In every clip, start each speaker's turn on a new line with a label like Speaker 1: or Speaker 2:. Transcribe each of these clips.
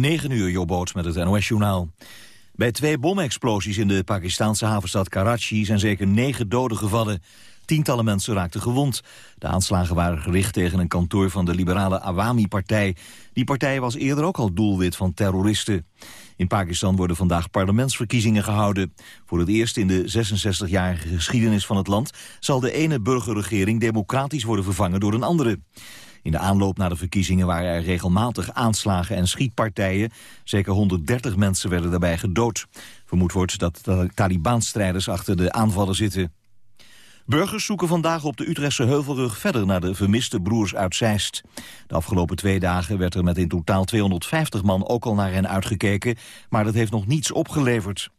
Speaker 1: 9 uur, Jobboot met het NOS-journaal. Bij twee bomexplosies in de Pakistanse havenstad Karachi zijn zeker negen doden gevallen. Tientallen mensen raakten gewond. De aanslagen waren gericht tegen een kantoor van de liberale Awami-partij. Die partij was eerder ook al doelwit van terroristen. In Pakistan worden vandaag parlementsverkiezingen gehouden. Voor het eerst in de 66-jarige geschiedenis van het land... zal de ene burgerregering democratisch worden vervangen door een andere. In de aanloop naar de verkiezingen waren er regelmatig aanslagen en schietpartijen. Zeker 130 mensen werden daarbij gedood. Vermoed wordt dat de Taliban-strijders achter de aanvallen zitten. Burgers zoeken vandaag op de Utrechtse Heuvelrug verder naar de vermiste broers uit Zeist. De afgelopen twee dagen werd er met in totaal 250 man ook al naar hen uitgekeken, maar dat heeft nog niets opgeleverd.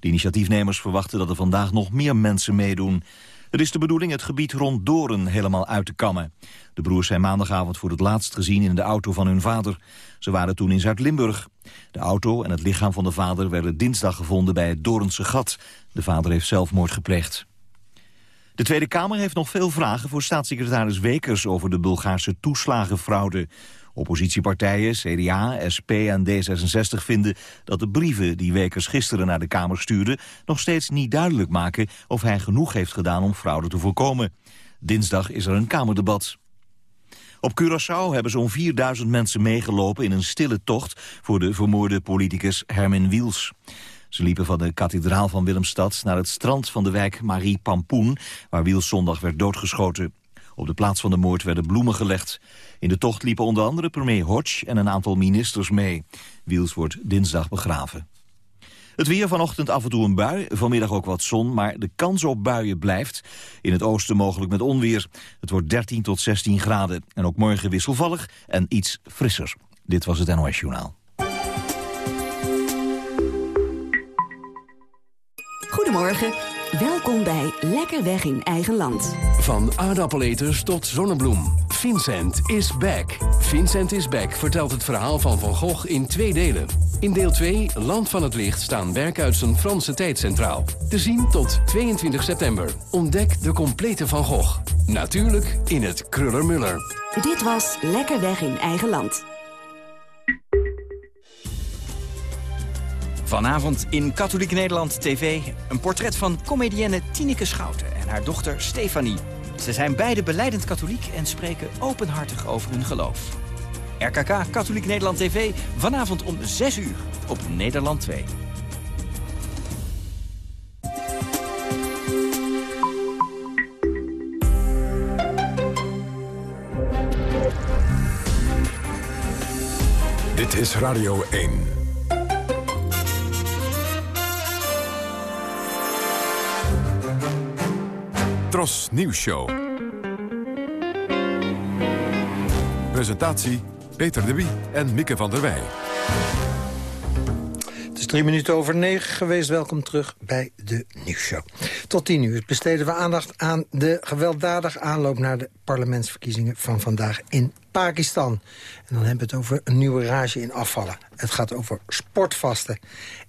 Speaker 1: De initiatiefnemers verwachten dat er vandaag nog meer mensen meedoen. Het is de bedoeling het gebied rond Doren helemaal uit te kammen. De broers zijn maandagavond voor het laatst gezien in de auto van hun vader. Ze waren toen in Zuid-Limburg. De auto en het lichaam van de vader werden dinsdag gevonden bij het Dorense gat. De vader heeft zelfmoord gepleegd. De Tweede Kamer heeft nog veel vragen voor staatssecretaris Wekers over de Bulgaarse toeslagenfraude. Oppositiepartijen, CDA, SP en D66 vinden dat de brieven die Wekers gisteren naar de Kamer stuurde nog steeds niet duidelijk maken of hij genoeg heeft gedaan om fraude te voorkomen. Dinsdag is er een Kamerdebat. Op Curaçao hebben zo'n 4000 mensen meegelopen in een stille tocht voor de vermoorde politicus Hermin Wiels. Ze liepen van de kathedraal van Willemstad naar het strand van de wijk Marie Pampoen, waar Wiels zondag werd doodgeschoten. Op de plaats van de moord werden bloemen gelegd. In de tocht liepen onder andere premier Hodge en een aantal ministers mee. Wiels wordt dinsdag begraven. Het weer vanochtend af en toe een bui, vanmiddag ook wat zon, maar de kans op buien blijft. In het oosten mogelijk met onweer. Het wordt 13 tot 16 graden en ook morgen wisselvallig en iets frisser. Dit was het NOS Journaal.
Speaker 2: Goedemorgen, welkom bij Lekker Weg in Eigen Land.
Speaker 3: Van aardappeleters tot zonnebloem. Vincent is back. Vincent is back vertelt het verhaal van Van Gogh in twee delen. In deel 2, Land van het Licht, staan werken uit zijn Franse tijd centraal. Te zien tot 22 september. Ontdek de complete Van Gogh. Natuurlijk in het Kruller-Muller.
Speaker 2: Dit was Lekker Weg in Eigen Land.
Speaker 4: Vanavond in Katholiek Nederland TV een portret van comedienne Tineke Schouten en haar dochter Stefanie. Ze zijn beide beleidend katholiek en spreken openhartig over hun geloof. RKK Katholiek Nederland TV vanavond om 6 uur op Nederland 2.
Speaker 5: Dit is Radio 1. Tros Show. Presentatie Peter de Wie en Mieke van der Wij.
Speaker 6: Het is drie minuten over negen geweest. Welkom terug bij de nieuwsshow. Tot tien uur besteden we aandacht aan de gewelddadige aanloop... naar de parlementsverkiezingen van vandaag in Pakistan. En dan hebben we het over een nieuwe rage in afvallen. Het gaat over sportvasten.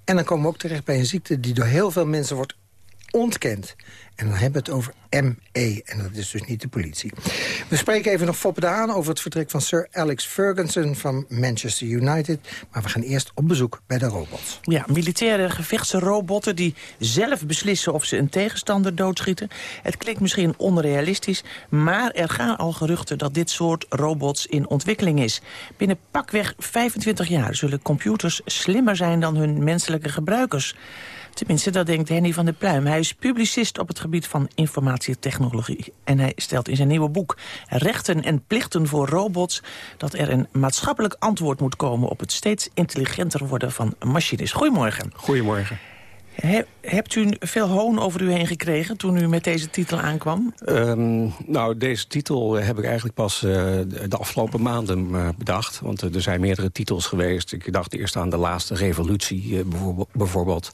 Speaker 6: En dan komen we ook terecht bij een ziekte... die door heel veel mensen wordt ontkend. En dan hebben we het over ME. En dat is dus niet de politie. We spreken even nog Foppe de Haan over het vertrek van Sir Alex Ferguson van Manchester United. Maar we gaan eerst op bezoek bij de robots.
Speaker 7: Ja, militaire gevechtsrobotten die zelf beslissen of ze een tegenstander doodschieten. Het klinkt misschien onrealistisch, maar er gaan al geruchten dat dit soort robots in ontwikkeling is. Binnen pakweg 25 jaar zullen computers slimmer zijn dan hun menselijke gebruikers. Tenminste, dat denkt Henny van der Pluim. Hij is publicist op het gebied van informatietechnologie. En hij stelt in zijn nieuwe boek Rechten en Plichten voor Robots... dat er een maatschappelijk antwoord moet komen... op het steeds intelligenter worden van machines. Goedemorgen.
Speaker 8: Goedemorgen
Speaker 7: hebt u veel hoon over u heen gekregen toen u met deze titel aankwam?
Speaker 8: Um, nou, deze titel heb ik eigenlijk pas uh, de afgelopen maanden uh, bedacht. Want uh, er zijn meerdere titels geweest. Ik dacht eerst aan de laatste revolutie bijvoorbeeld.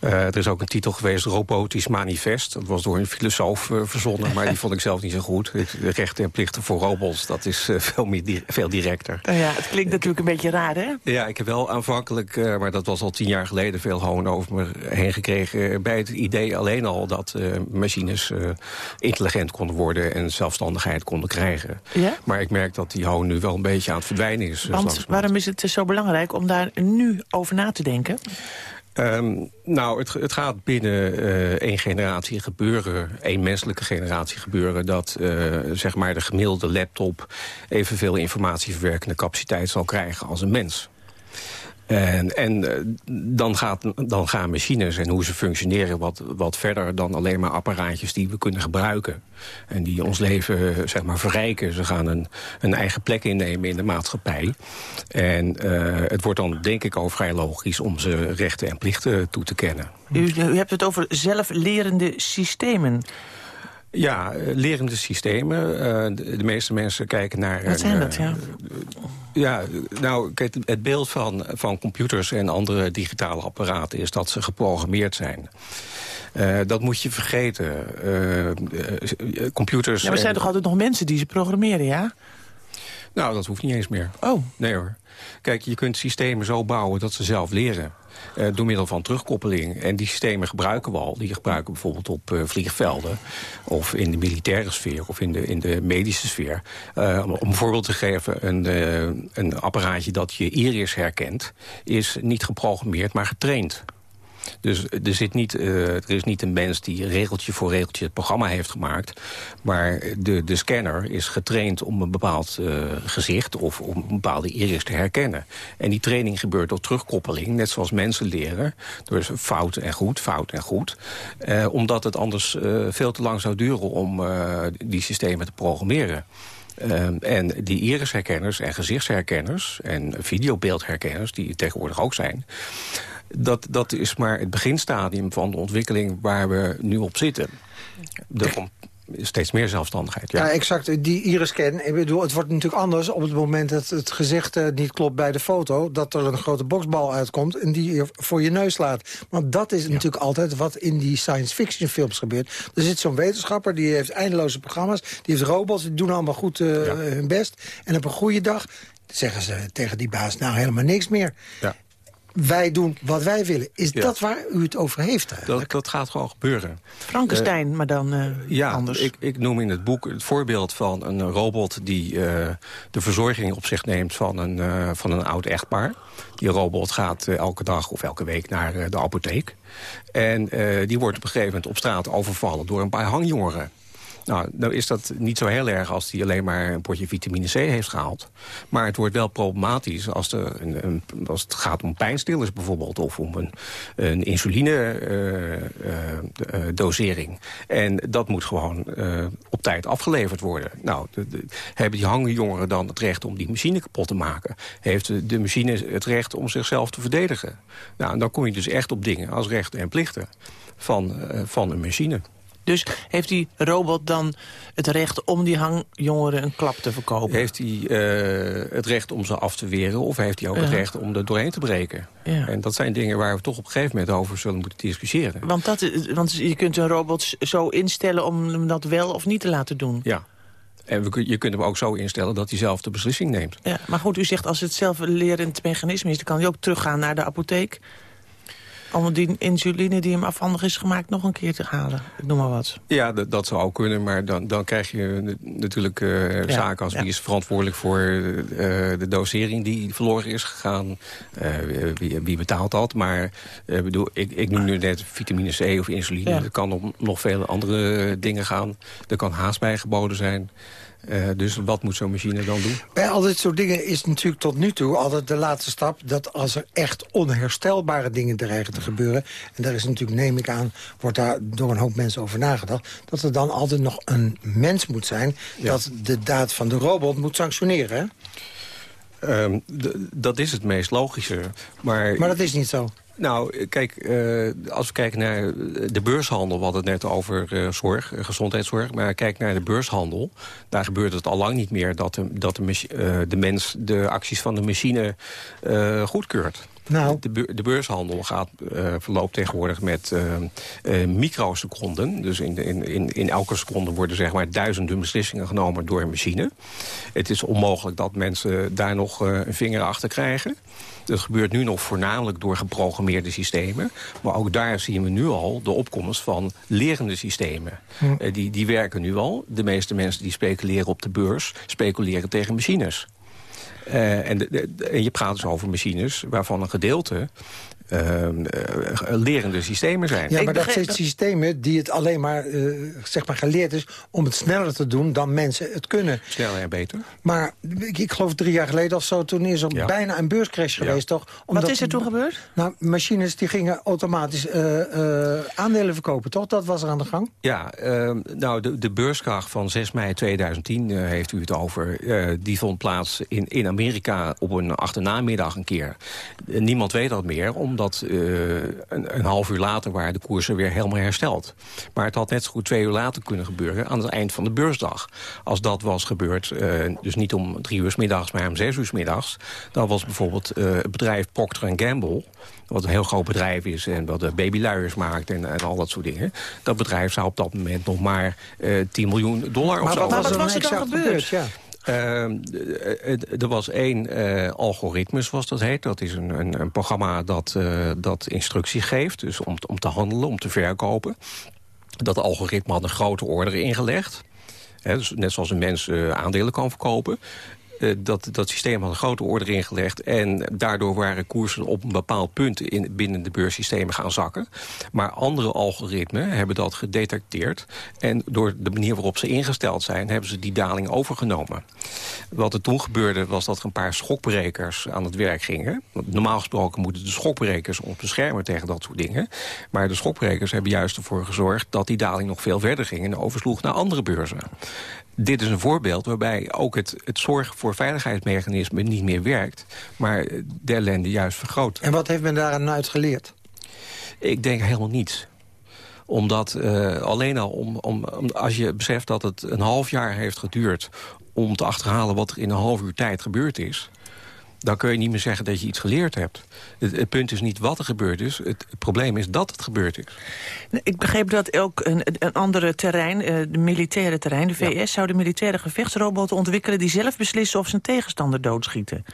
Speaker 8: er is ook een titel geweest, Robotisch Manifest. Dat was door een filosoof verzonnen, maar die vond ik zelf niet zo goed. Rechten en plichten voor robots, dat is veel, meer di veel directer.
Speaker 7: Nou ja, het klinkt natuurlijk een beetje raar, hè?
Speaker 8: Ja, ik heb wel aanvankelijk, maar dat was al tien jaar geleden, veel hoon over me heen gekregen bij het idee alleen al dat machines intelligent konden worden en zelfstandigheid konden krijgen.
Speaker 7: Ja?
Speaker 8: Maar ik merk dat die hoon nu wel een beetje aan het verdwijnen is.
Speaker 7: Want waarom is het zo belangrijk om daar nu over na te denken?
Speaker 8: Um, nou, het, het, gaat binnen uh, één generatie gebeuren, één menselijke generatie gebeuren... dat uh, zeg maar de gemiddelde laptop evenveel informatieverwerkende capaciteit zal krijgen als een mens. En, en eh, dan, gaat, dan gaan machines en hoe ze functioneren wat, wat verder dan alleen maar apparaatjes die we kunnen gebruiken. En die ons leven zeg maar, verrijken. Ze gaan een, een eigen plek innemen in de maatschappij. En uh, het wordt dan denk ik al vrij logisch om ze rechten en plichten toe te kennen.
Speaker 7: U, u hebt het over zelflerende systemen.
Speaker 8: Ja, eh, lerende systemen. Uh, de, de, meeste mensen kijken naar...
Speaker 7: Wat zijn dat, ja?
Speaker 8: Ja, nou, kijk, het beeld van, van computers en andere digitale apparaten... is dat ze geprogrammeerd zijn. Uh, dat moet je vergeten. Uh, computers...
Speaker 7: Ja, maar er zijn toch altijd nog mensen die ze programmeren, ja?
Speaker 8: Nou, dat hoeft niet eens meer.
Speaker 7: Oh.
Speaker 8: Nee hoor. Kijk, je kunt systemen zo bouwen dat ze zelf leren. Uh, door middel van terugkoppeling. En die systemen gebruiken we al. Die gebruiken we bijvoorbeeld op uh, vliegvelden. Of in de militaire sfeer. Of in de, in de medische sfeer. Uh, om een voorbeeld te geven. Een, een apparaatje dat je iris herkent. Is niet geprogrammeerd, maar getraind. Dus er, zit niet, uh, er is niet een mens die regeltje voor regeltje het programma heeft gemaakt. Maar de, de scanner is getraind om een bepaald uh, gezicht of om een bepaalde iris te herkennen. En die training gebeurt door terugkoppeling, net zoals mensen leren. Door fout en goed, fout en goed. Uh, omdat het anders veel te lang zou duren om die systemen te programmeren. En die irisherkenners en gezichtsherkenners en videobeeldherkenners... die tegenwoordig ook zijn dat, dat is maar het beginstadium van de ontwikkeling waar we nu op zitten. Er komt steeds meer zelfstandigheid. Ja,
Speaker 6: ja exact. Die iris-scan, ik bedoel, het wordt natuurlijk anders op het moment dat het gezicht uh, niet klopt bij de foto. Dat er een grote boksbal uitkomt en die je voor je neus slaat. Want dat is ja. natuurlijk altijd wat in die science fiction films gebeurt. Er zit zo'n wetenschapper, die heeft eindeloze programma's. Die heeft robots, die doen allemaal goed uh, ja. hun best. En op een goede dag zeggen ze tegen die baas nou helemaal niks meer. Ja wij doen wat wij willen. Is ja. dat waar u het over heeft eigenlijk?
Speaker 8: Dat, dat gaat gewoon gebeuren.
Speaker 7: Frankenstein, uh, maar dan uh,
Speaker 8: ja,
Speaker 7: anders.
Speaker 8: Ik, ik noem in het boek het voorbeeld van een robot... die uh, de verzorging op zich neemt van een, van een oud echtpaar. Die robot gaat elke dag of elke week naar de apotheek. En die wordt op een gegeven moment op straat overvallen... door een paar hangjongeren. Nou, nou is dat niet zo heel erg als hij alleen maar een potje vitamine C heeft gehaald. Maar het wordt wel problematisch als, de, een, een, het gaat om pijnstillers bijvoorbeeld... of om een, een insuline-dosering. Uh, uh, en dat moet gewoon op tijd afgeleverd worden. Nou, hebben die hangjongeren dan het recht om die machine kapot te maken? Heeft de, machine het recht om zichzelf te verdedigen? Nou, dan kom je dus echt op dingen als rechten en plichten van, van een machine.
Speaker 7: Dus heeft die robot dan het recht om die hangjongeren een klap te verkopen?
Speaker 8: Heeft hij uh, het recht om ze af te weren of heeft hij ook het recht om er doorheen te breken? Ja. En dat zijn dingen waar we toch op een gegeven moment over zullen moeten discussiëren.
Speaker 7: Want, dat, want je kunt een robot zo instellen om hem dat wel of niet te laten doen?
Speaker 8: Ja. En we, je kunt hem ook zo instellen dat hij zelf de beslissing neemt.
Speaker 7: Ja, maar goed, u zegt als het zelflerend mechanisme is... dan kan hij ook teruggaan naar de apotheek om die insuline die hem afhandig is gemaakt nog een keer te halen. Ik noem maar wat.
Speaker 8: Ja, dat, zou ook kunnen, maar dan, dan krijg je natuurlijk uh, ja, zaken als ja. wie is verantwoordelijk voor uh, de dosering die verloren is gegaan. Uh, wie, wie, betaalt dat? Maar bedoel, ik, ik noem nu net vitamine C of insuline. Het kan om nog vele andere dingen gaan. Er kan haast bij geboden zijn. Uh, dus wat moet zo'n machine dan doen?
Speaker 6: Bij al dit soort dingen is natuurlijk tot nu toe altijd de laatste stap... dat als er echt onherstelbare dingen dreigen te gebeuren... en daar is natuurlijk, neem ik aan, wordt daar door een hoop mensen over nagedacht... dat er dan altijd nog een mens moet zijn... Ja. dat de daad van de robot moet sanctioneren,
Speaker 8: um, dat is het meest logische. Maar,
Speaker 6: maar dat is niet zo.
Speaker 8: Nou, kijk, uh, als we kijken naar de beurshandel... we hadden het net over uh, zorg, uh, gezondheidszorg... maar kijk naar de beurshandel... daar gebeurt het al lang niet meer dat de, dat de, de mens de acties van de machine goedkeurt.
Speaker 6: Nou.
Speaker 8: De, beur- de beurshandel gaat, eh, verloopt tegenwoordig met eh, eh, microseconden. Dus in, in, in, in elke seconde worden zeg maar duizenden beslissingen genomen door een machine. Het is onmogelijk dat mensen daar nog een vinger achter krijgen. Dat gebeurt nu nog voornamelijk door geprogrammeerde systemen. Maar ook daar zien we nu al de opkomst van lerende systemen. Die, die werken nu al. De meeste mensen die speculeren op de beurs... speculeren tegen machines. Eh, en, en je praat dus over machines waarvan een gedeelte ehm, eh, lerende systemen zijn.
Speaker 6: Ja,
Speaker 7: Ik
Speaker 6: maar dat zijn systemen die het alleen maar, eh, zeg maar geleerd is... om het sneller te doen dan mensen het kunnen.
Speaker 8: Sneller en beter.
Speaker 6: Maar ik, ik geloof drie jaar geleden of zo... toen is er
Speaker 8: Ja.
Speaker 6: bijna een beurscrash
Speaker 8: Ja.
Speaker 6: geweest, toch?
Speaker 7: Wat is er toen gebeurd?
Speaker 6: Nou, machines die gingen automatisch eh, eh, aandelen verkopen, toch? Dat was er aan de gang.
Speaker 8: Ja, ehm, nou, de, de beurskracht van 6 mei 2010 eh, heeft u het over. eh, die vond plaats in, in Amerika op een achternamiddag een keer. Eh, niemand weet dat meer, omdat eh, een, een half uur later waren de koersen weer helemaal hersteld. Maar het had net zo goed twee uur later kunnen gebeuren aan het eind van de beursdag. Als dat was gebeurd, eh, dus niet om drie uur 's middags, maar om zes uur 's middags... dan was bijvoorbeeld eh, het bedrijf Procter Gamble wat een heel groot bedrijf is en wat babyluiers maakt en, en al dat soort dingen. Dat bedrijf zou op dat moment nog maar eh 10 miljoen dollar of
Speaker 6: Maar
Speaker 8: zo.
Speaker 6: wat
Speaker 7: Maar
Speaker 6: was
Speaker 7: wat was er dan gebeurd?
Speaker 6: Ja.
Speaker 8: Ehm, eh, eh, er was één eh, algoritme, zoals dat heet. Dat is een, een, programma dat, dat instructies geeft. Dus om, om te handelen, om te verkopen. Dat algoritme had een grote order ingelegd. Dus net zoals een mens aandelen kan verkopen. Eh, dat, dat systeem had een grote order ingelegd. En daardoor waren koersen op een bepaald punt in, binnen de beurssystemen gaan zakken. Maar andere algoritmen hebben dat gedetecteerd. En door de manier waarop ze ingesteld zijn... hebben ze die daling overgenomen. Wat er toen gebeurde was dat er een paar schokbrekers aan het werk gingen. Normaal gesproken moeten de schokbrekers ons beschermen tegen dat soort dingen. Maar de schokbrekers hebben juist ervoor gezorgd... dat die daling nog veel verder ging en oversloeg naar andere beurzen. Dit is een voorbeeld waarbij ook het, het zorgen voor veiligheidsmechanisme niet meer werkt... maar de ellende juist vergroot.
Speaker 6: En wat heeft men daaraan uit geleerd?
Speaker 8: Ik denk helemaal niets omdat eh, alleen al om, om, om- als je beseft dat het een half jaar heeft geduurd... om te achterhalen wat er in een half uur tijd gebeurd is... dan kun je niet meer zeggen dat je iets geleerd hebt. Het, het punt is niet wat er gebeurd is. Het, probleem is dat het gebeurd is.
Speaker 7: Ik begreep dat ook een, een andere terrein, eh, de militaire terrein... de VS zou de militaire gevechtsroboten ontwikkelen... die zelf beslissen of ze een tegenstander doodschieten.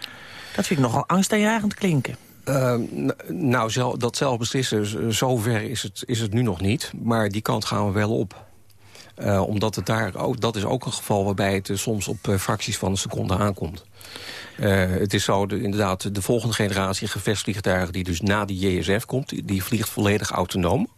Speaker 7: Dat vind ik nogal angstaanjagend klinken.
Speaker 8: Uh, nou, dat zelf beslissen, zover is het, is het nu nog niet. Maar die kant gaan we wel op. Uh, omdat het daar ook, dat is ook een geval waarbij het uh, soms op uh, fracties van een seconde aankomt. Het is zo, de, inderdaad, de volgende generatie gevechtsvliegtuigen... die dus na de JSF komt, die, die vliegt volledig autonoom.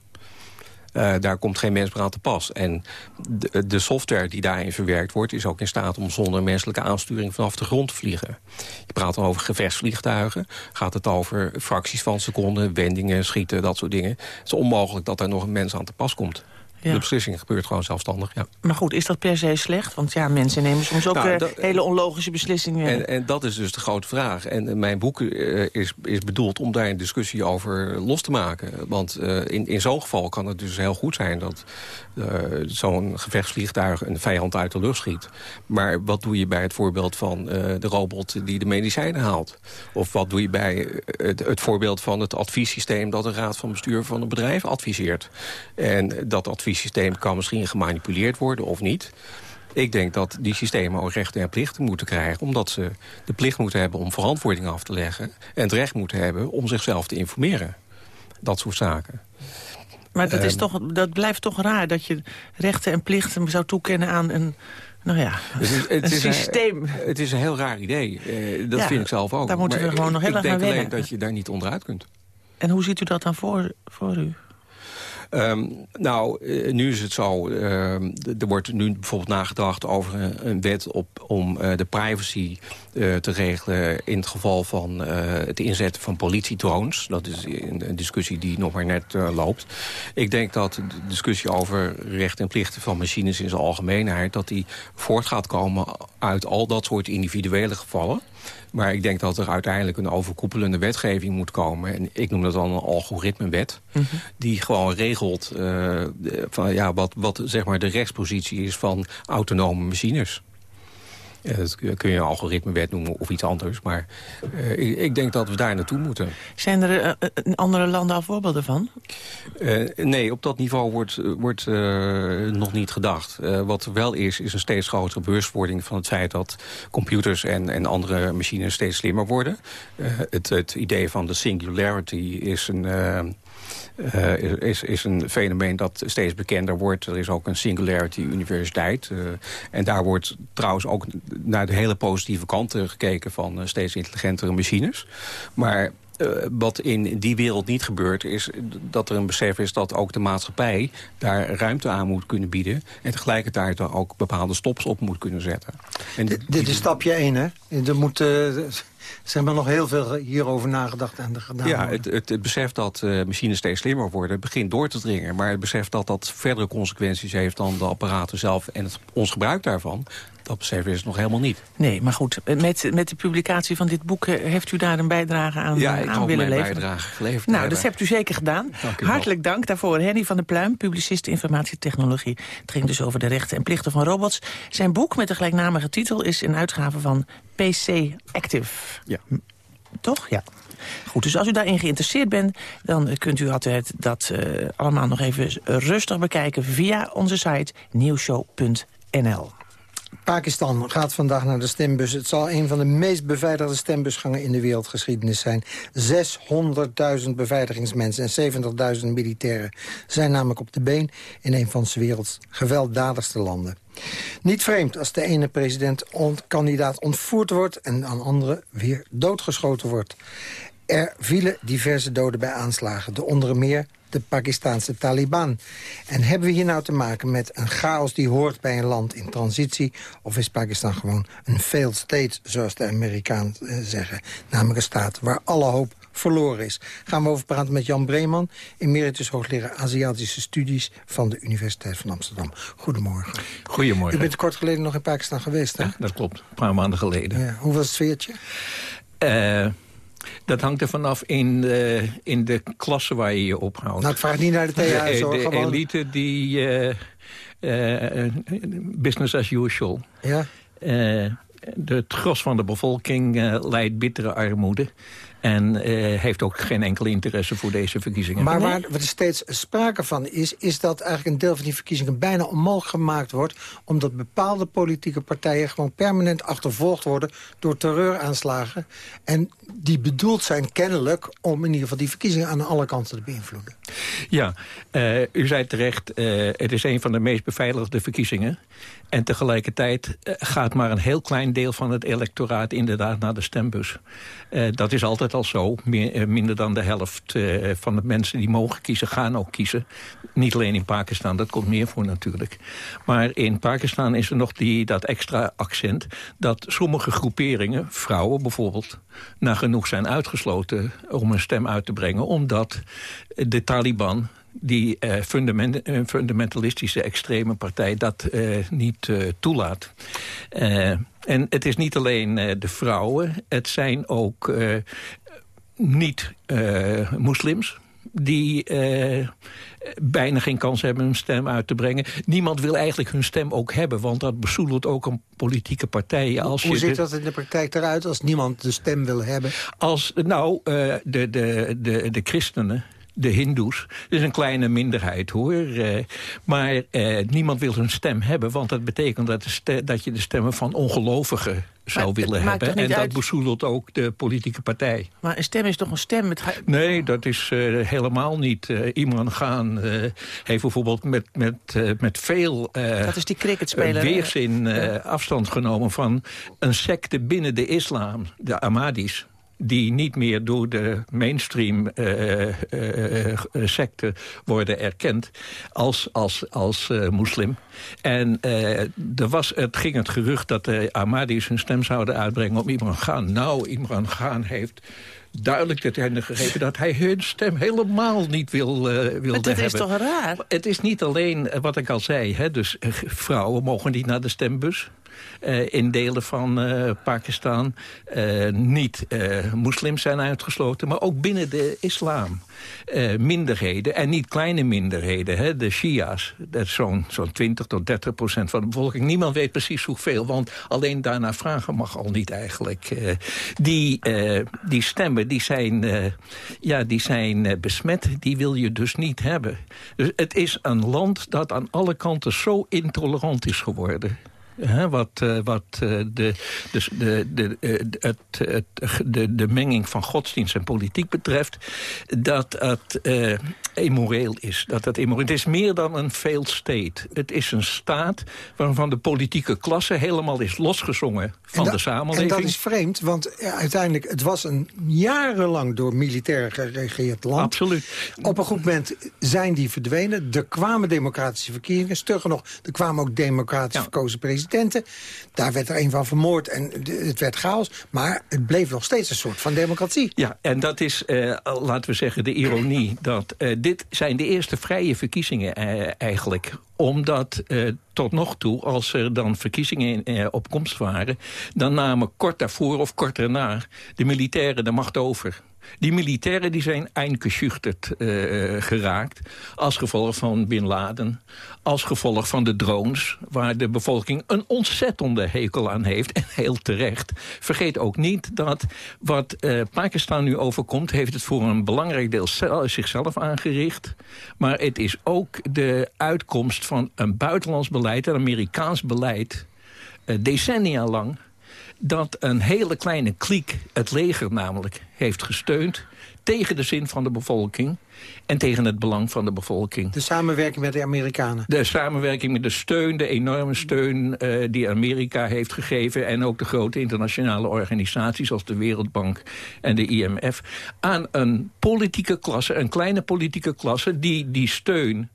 Speaker 8: Daar komt geen mens meer aan te pas. En de, de, software die daarin verwerkt wordt... is ook in staat om zonder menselijke aansturing vanaf de grond te vliegen. Je praat dan over gevechtsvliegtuigen. Gaat het over fracties van seconden, wendingen, schieten, dat soort dingen. Het is onmogelijk dat er nog een mens aan te pas komt. Ja. De beslissing gebeurt gewoon zelfstandig, ja.
Speaker 7: Maar goed, is dat per se slecht? Want ja, mensen nemen soms ook nou, dat, hele onlogische beslissingen.
Speaker 8: En, en, dat is dus de grote vraag. En mijn boek uh, is, is bedoeld om daar een discussie over los te maken. Want in, in zo'n geval kan het dus heel goed zijn... dat zo'n gevechtsvliegtuig een vijand uit de lucht schiet. Maar wat doe je bij het voorbeeld van de robot die de medicijnen haalt? Of wat doe je bij het, het voorbeeld van het adviessysteem... dat de raad van bestuur van een bedrijf adviseert? En dat advies systeem kan misschien gemanipuleerd worden of niet. Ik denk dat die systemen ook rechten en plichten moeten krijgen... omdat ze de plicht moeten hebben om verantwoording af te leggen... en het recht moeten hebben om zichzelf te informeren. Dat soort zaken.
Speaker 7: Maar dat, is um, toch, dat blijft toch raar dat je rechten en plichten zou toekennen aan een... Nou ja, het is systeem.
Speaker 8: Een, het is een heel raar idee. Uh, dat ja, vind ik zelf ook.
Speaker 7: Daar moeten
Speaker 8: maar
Speaker 7: we gewoon nog heel erg aan.
Speaker 8: Ik
Speaker 7: denk
Speaker 8: alleen dat je daar niet onderuit kunt.
Speaker 7: En hoe ziet u dat dan voor, voor u?
Speaker 8: Um, nou, uh, nu is het zo. Uh, er wordt nu bijvoorbeeld nagedacht over een, wet op, om uh, de privacy te regelen... in het geval van het inzetten van politiedrones. Dat is een, een discussie die nog maar net loopt. Ik denk dat de discussie over rechten en plichten van machines in zijn algemeenheid... dat die voort gaat komen uit al dat soort individuele gevallen... Maar ik denk dat er uiteindelijk een overkoepelende wetgeving moet komen. En ik noem dat dan een algoritmewet. Mm -hmm. Die gewoon regelt uh, van, ja, wat, wat zeg maar de rechtspositie is van autonome machines. Dat kun je een algoritmewet noemen of iets anders. Maar ik, ik, denk dat we daar naartoe moeten.
Speaker 7: Zijn er in andere landen al voorbeelden van?
Speaker 8: nee, op dat niveau wordt, wordt nog niet gedacht. wat er wel is, is een steeds grotere bewustwording van het feit dat computers en, en andere machines steeds slimmer worden. het, het idee van de singularity is een uh, is, is een fenomeen dat steeds bekender wordt. Er is ook een Singularity Universiteit. Uh, en daar wordt trouwens ook naar de hele positieve kanten gekeken... van steeds intelligentere machines. Maar uh, wat in die wereld niet gebeurt, is dat er een besef is dat ook de maatschappij daar ruimte aan moet kunnen bieden. En tegelijkertijd er ook bepaalde stops op moet kunnen zetten.
Speaker 6: En dit, is stapje 1, hè? Er moet, uh, zeg maar, nog heel veel hierover nagedacht en gedaan
Speaker 8: Ja, het, het, het, besef dat uh, machines steeds slimmer worden begint door te dringen. Maar het besef dat dat verdere consequenties heeft dan de apparaten zelf en het, ons gebruik daarvan dat beseffen is nog helemaal niet.
Speaker 7: Nee, maar goed, met, met de publicatie van dit boek... Eh, heeft u daar een bijdrage aan,
Speaker 8: ja, ik
Speaker 7: aan willen leveren?
Speaker 8: bijdrage geleverd
Speaker 7: Nou, dat hebt u zeker gedaan. Hartelijk dank daarvoor. Henny van der Pluim, publicist informatietechnologie. Het ging dus over de rechten en plichten van robots. Zijn boek met de gelijknamige titel is een uitgave van PC Active.
Speaker 8: Ja.
Speaker 7: Toch? Ja. Goed, dus als u daarin geïnteresseerd bent... dan kunt u altijd dat uh, allemaal nog even rustig bekijken... via onze site nieuwshow.nl.
Speaker 6: Pakistan gaat vandaag naar de stembus. Het zal een van de meest beveiligde stembusgangen in de wereldgeschiedenis zijn. 600.000 beveiligingsmensen en 70.000 militairen zijn namelijk op de been... in een van de werelds gewelddadigste landen. Niet vreemd als de ene president-kandidaat ontvoerd wordt... en aan andere weer doodgeschoten wordt. Er vielen diverse doden bij aanslagen. De onder meer de Pakistanse Taliban. En hebben we hier nou te maken met een chaos die hoort bij een land in transitie... of is Pakistan gewoon een failed state, zoals de Amerikanen eh, zeggen? Namelijk een staat waar alle hoop verloren is. Gaan we over praten met Jan Breeman, emeritus hoogleraar Aziatische studies van de Universiteit van Amsterdam. Goedemorgen.
Speaker 9: Goedemorgen.
Speaker 6: U bent kort geleden nog in Pakistan geweest, hè?
Speaker 9: Ja, dat klopt. Een paar maanden geleden. Ja,
Speaker 6: hoe was het sfeertje?
Speaker 9: Uh, dat hangt er vanaf in de, in de klasse waar je je ophoudt.
Speaker 6: Nou, ik vraag niet naar de TH,
Speaker 9: hoor. De elite die... Uh, uh, business as usual.
Speaker 6: Ja?
Speaker 9: het gros van de bevolking leidt bittere armoede. En uh, heeft ook geen enkele interesse voor deze verkiezingen.
Speaker 6: Maar waar er steeds sprake van is... is dat eigenlijk een deel van die verkiezingen bijna onmogelijk gemaakt wordt... omdat bepaalde politieke partijen gewoon permanent achtervolgd worden... door terreuraanslagen. En die bedoeld zijn kennelijk om in ieder geval die verkiezingen... aan alle kanten te beïnvloeden.
Speaker 9: Ja, uh, u zei terecht, uh, het is een van de meest beveiligde verkiezingen. En tegelijkertijd gaat maar een heel klein deel van het electoraat inderdaad naar de stembus. dat is altijd zo. Eh, minder dan de helft eh, van de mensen die mogen kiezen, gaan ook kiezen. Niet alleen in Pakistan, dat komt meer voor natuurlijk. Maar in Pakistan is er nog die, dat extra accent... dat sommige groeperingen, vrouwen bijvoorbeeld... nagenoeg zijn uitgesloten om een stem uit te brengen... omdat de Taliban die uh, fundamentalistische extreme partij dat niet toelaat. en het is niet alleen de vrouwen, het zijn ook niet-moslims... die uh, bijna geen kans hebben hun stem uit te brengen. Niemand wil eigenlijk hun stem ook hebben... want dat besoedelt ook een politieke partij.
Speaker 6: Als Hoe je ziet dat in de praktijk eruit als niemand de stem wil hebben?
Speaker 9: Als, nou, uh, de, de, de, de christenen de hindoes. Dat is een kleine minderheid hoor. Uh, maar uh, niemand wil hun stem hebben, want dat betekent dat, dat je de stemmen van ongelovigen zou willen hebben. En dat bezoedelt ook de politieke partij.
Speaker 7: Maar een stem is toch een stem? Het...
Speaker 9: Nee, dat is uh, helemaal niet. Uh, Imran Gaan uh, heeft bijvoorbeeld met, met, met veel
Speaker 7: dat is die cricketspeler,
Speaker 9: weerzin afstand genomen... van een secte binnen de islam, de Ahmadis die niet meer door de mainstream uh, secten worden erkend als, als, als moslim. En er was, het ging het gerucht dat de Ahmadis hun stem zouden uitbrengen op Imran Khan. Nou, Imran Khan heeft duidelijk te einde gegeven... dat hij hun stem helemaal niet wil, uh, wilde hebben.
Speaker 7: Het is toch raar?
Speaker 9: Het is niet alleen wat ik al zei. Hè, dus vrouwen mogen niet naar de stembus. In delen van Pakistan. niet moslims zijn uitgesloten, maar ook binnen de islam. minderheden, en niet kleine minderheden, hè, de Shia's. Dat zo'n zo'n 20 tot 30 procent van de bevolking. Niemand weet precies hoeveel, want alleen daarna vragen mag al niet eigenlijk. die, die stemmen die zijn, ja, die zijn besmet, die wil je dus niet hebben. Dus het is een land dat aan alle kanten zo intolerant is geworden wat uh, wat de, dus de, de, uh, het, het, de, de menging van godsdienst en politiek betreft... dat het immoreel is. Dat het, immoreel, het is meer dan een failed state. Het is een staat waarvan de politieke klasse helemaal is losgezongen van de samenleving.
Speaker 6: En dat is vreemd, want uiteindelijk... het was een jarenlang door militair geregeerd land.
Speaker 9: Absoluut.
Speaker 6: Op een goed moment zijn die verdwenen. Er kwamen democratische verkiezingen. Stugger nog, er kwamen ook democratisch verkozen presidenten daar werd er een van vermoord en het werd chaos. Maar het bleef nog steeds een soort van democratie.
Speaker 9: Ja, en dat is, uh, laten we zeggen, de ironie... dat uh, dit zijn de eerste vrije verkiezingen uh, eigenlijk omdat uh, tot nog toe, als er dan verkiezingen uh, op komst waren... dan namen kort daarvoor of kort daarna de militairen de macht over. Die militairen die zijn eindgeschuchterd uh, geraakt... als gevolg van Bin Laden, als gevolg van de drones... waar de bevolking een ontzettende hekel aan heeft, en heel terecht. Vergeet ook niet dat wat uh, Pakistan nu overkomt... heeft het voor een belangrijk deel zichzelf aangericht. Maar het is ook de uitkomst van een buitenlands beleid... een Amerikaans beleid, uh, decennia lang dat een hele kleine kliek, het leger namelijk, heeft gesteund... tegen de zin van de bevolking en tegen het belang van de bevolking.
Speaker 6: De samenwerking met de Amerikanen?
Speaker 9: De samenwerking met de steun, de enorme steun uh, die Amerika heeft gegeven... en ook de grote internationale organisaties als de Wereldbank en de IMF... aan een politieke klasse, een kleine politieke klasse... die die steun,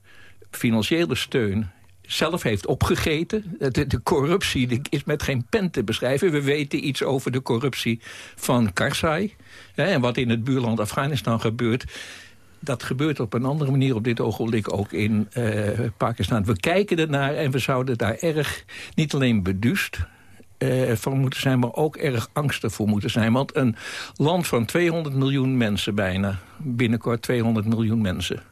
Speaker 9: financiële steun zelf heeft opgegeten. De, de, corruptie is met geen pen te beschrijven. We weten iets over de corruptie van Karzai. Hè, en wat in het buurland Afghanistan gebeurt dat gebeurt op een andere manier op dit ogenblik ook in uh, Pakistan. We kijken ernaar en we zouden daar erg niet alleen beduust uh, van moeten zijn, maar ook erg angstig voor moeten zijn. Want een land van 200 miljoen mensen bijna, binnenkort 200 miljoen mensen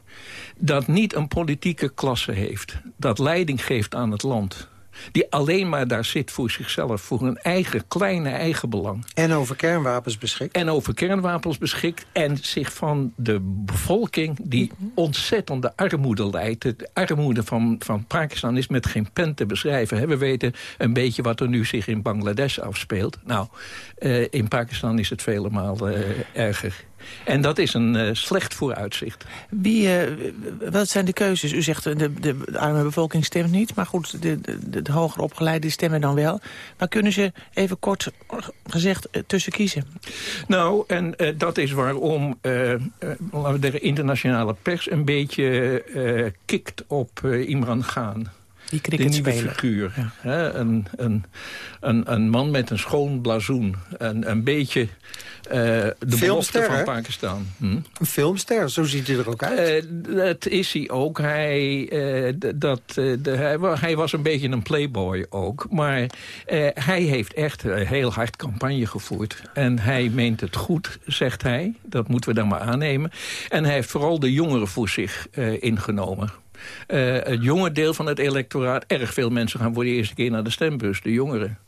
Speaker 9: dat niet een politieke klasse heeft. Dat leiding geeft aan het land. Die alleen maar daar zit voor zichzelf, voor een eigen kleine eigen belang.
Speaker 6: En over kernwapens beschikt.
Speaker 9: En over kernwapens beschikt. En zich van de bevolking die ontzettende armoede leidt. De armoede van, van Pakistan is met geen pen te beschrijven. We weten een beetje wat er nu zich in Bangladesh afspeelt. Nou, uh, in Pakistan is het vele malen uh, erger. En dat is een uh, slecht vooruitzicht.
Speaker 7: Wie, uh, wat zijn de keuzes? U zegt de, de, de arme bevolking stemt niet. Maar goed, de, de, de hoger opgeleide stemmen dan wel. Maar kunnen ze even kort gezegd tussen kiezen?
Speaker 9: Nou, en dat is waarom de internationale pers een beetje kikt op Imran Khan.
Speaker 7: Die
Speaker 9: de nieuwe figuur. Ja. Hè? Een, een, een, een man met een schoon blazoen. Een, een beetje uh, de belofte van Pakistan.
Speaker 6: Hm? Een filmster, zo ziet hij er ook uit.
Speaker 9: Uh, dat is hij ook. Hij, uh, dat, de, hij, hij, was een beetje een playboy ook. Maar hij heeft echt heel hard campagne gevoerd. En hij meent het goed, zegt hij. Dat moeten we dan maar aannemen. En hij heeft vooral de jongeren voor zich ingenomen. Uh, het jonge deel van het electoraat... erg veel mensen gaan voor de eerste keer naar de stembus, de jongeren.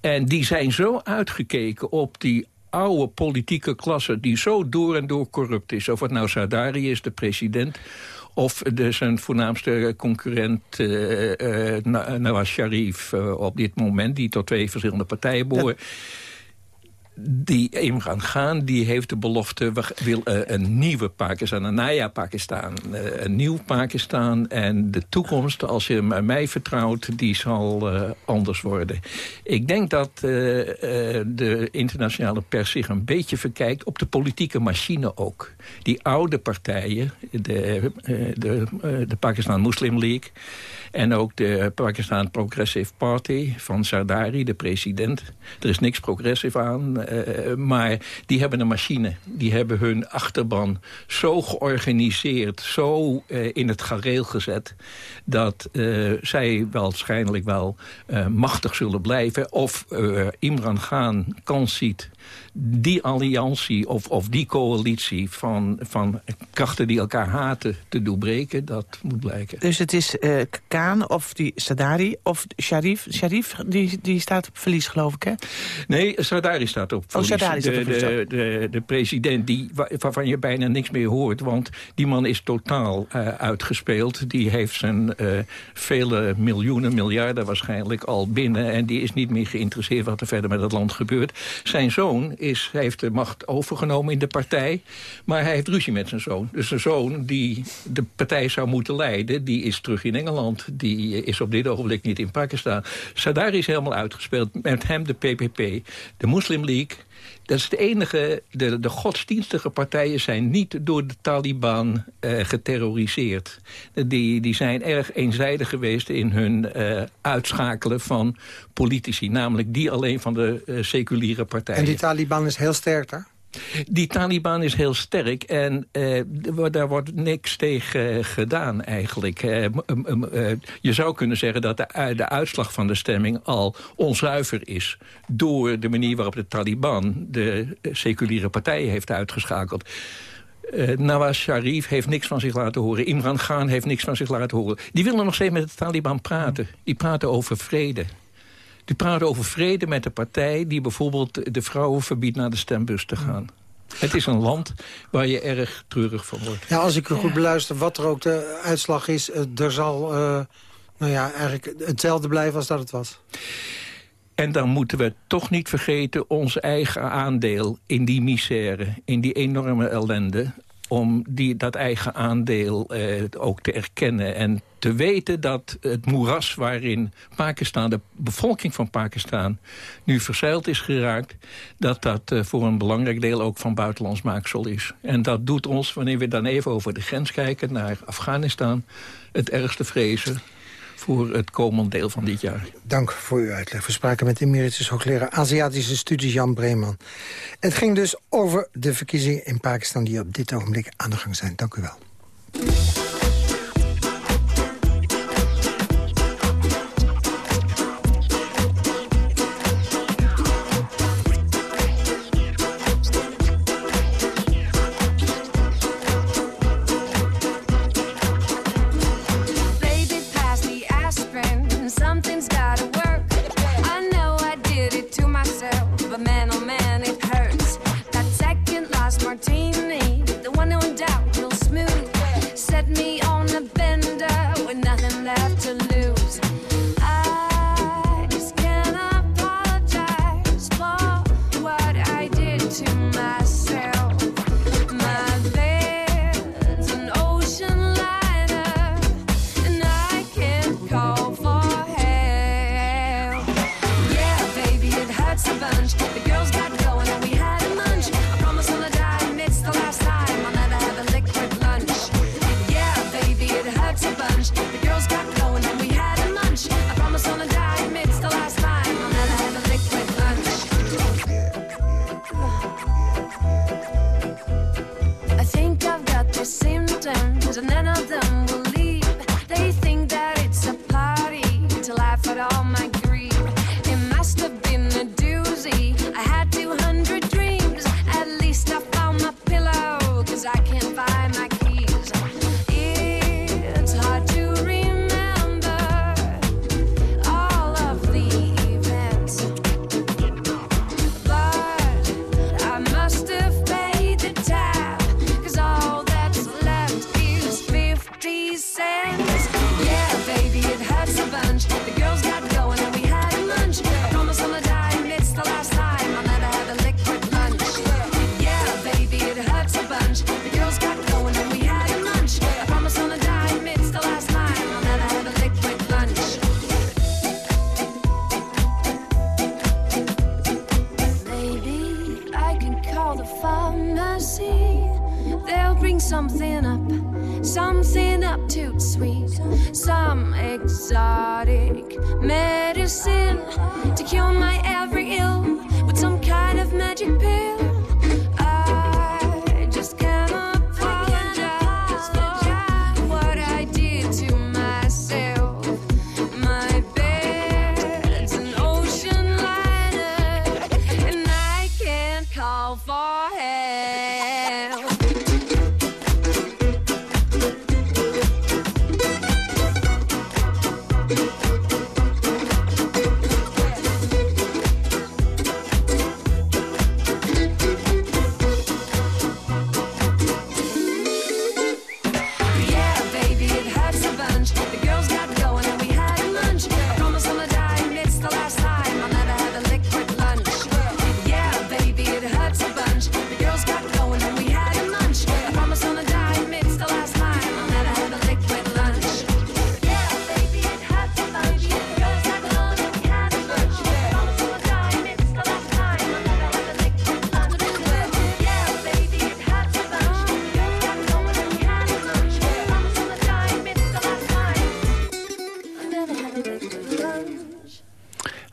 Speaker 9: En die zijn zo uitgekeken op die oude politieke klasse... die zo door en door corrupt is. Of het nou Sardari is, de president... of de, zijn voornaamste concurrent uh, uh, Nawaz Sharif op dit moment... die tot twee verschillende partijen behoren die Imran Khan die heeft de belofte... we willen uh, een nieuwe Pakistan, een Naya Pakistan. Uh, een nieuw Pakistan. En de toekomst, als je mij vertrouwt, die zal uh, anders worden. Ik denk dat de internationale pers zich een beetje verkijkt... op de politieke machine ook. Die oude partijen, de, de, de Pakistan Muslim League... En ook de Pakistan Progressive Party van Sardari, de president. Er is niks progressief aan. Uh, eh, maar die hebben een machine. Die hebben hun achterban zo georganiseerd, zo in het gareel gezet... dat zij waarschijnlijk wel machtig zullen blijven. Of Imran Khan kans ziet die alliantie of, of die coalitie van, van krachten die elkaar haten te doorbreken, dat moet blijken.
Speaker 7: Dus het is uh, Kaan of die Sadari of Sharif. Sharif die, die staat op verlies, geloof ik, hè?
Speaker 9: Nee, Sadari staat op verlies. Oh, Sadari staat op verlies. De, de, de, president die, waarvan je bijna niks meer hoort, want die man is totaal uh, uitgespeeld. Die heeft zijn uh, vele miljoenen, miljarden waarschijnlijk al binnen en die is niet meer geïnteresseerd wat er verder met het land gebeurt. Zijn zoon is, heeft de macht overgenomen in de partij. Maar hij heeft ruzie met zijn zoon. Dus zijn zoon die de partij zou moeten leiden... die is terug in Engeland. Die is op dit ogenblik niet in Pakistan. Sadar is helemaal uitgespeeld. Met hem de PPP. De Muslim League dat is de enige, de, de godsdienstige partijen zijn niet door de Taliban uh, geterroriseerd. Die, die zijn erg eenzijdig geweest in hun uh, uitschakelen van politici. Namelijk die alleen van de uh, seculiere partijen.
Speaker 10: En die Taliban is heel sterk daar?
Speaker 9: Die Taliban is heel sterk en uh, daar wordt niks tegen gedaan eigenlijk. Uh, je zou kunnen zeggen dat de, de, uitslag van de stemming al onzuiver is... door de manier waarop de Taliban de seculiere partijen heeft uitgeschakeld. Nawaz Sharif heeft niks van zich laten horen. Imran Khan heeft niks van zich laten horen. Die willen nog steeds met de Taliban praten. Die praten over vrede. Die praten over vrede met de partij... die bijvoorbeeld de vrouwen verbiedt naar de stembus te gaan. Het is een land waar je erg treurig van wordt.
Speaker 10: Ja, als ik u goed beluister, wat er ook de uitslag is... Eh, er zal uh, nou ja, eigenlijk hetzelfde blijven als dat het was.
Speaker 9: En dan moeten we toch niet vergeten ons eigen aandeel in die misère... in die enorme ellende om die, dat eigen aandeel eh, ook te erkennen. En te weten dat het moeras waarin Pakistan, de bevolking van Pakistan... nu verzeild is geraakt, dat dat eh, voor een belangrijk deel ook van buitenlands maaksel is. En dat doet ons, wanneer we dan even over de grens kijken naar Afghanistan... het ergste vrezen voor het komend deel van dit jaar.
Speaker 10: Dank voor uw uitleg. We spraken met emeritus hoogleraar Aziatische studies Jan Breeman. Het ging dus over de verkiezingen in Pakistan die op dit ogenblik aan de gang zijn. Dank u wel.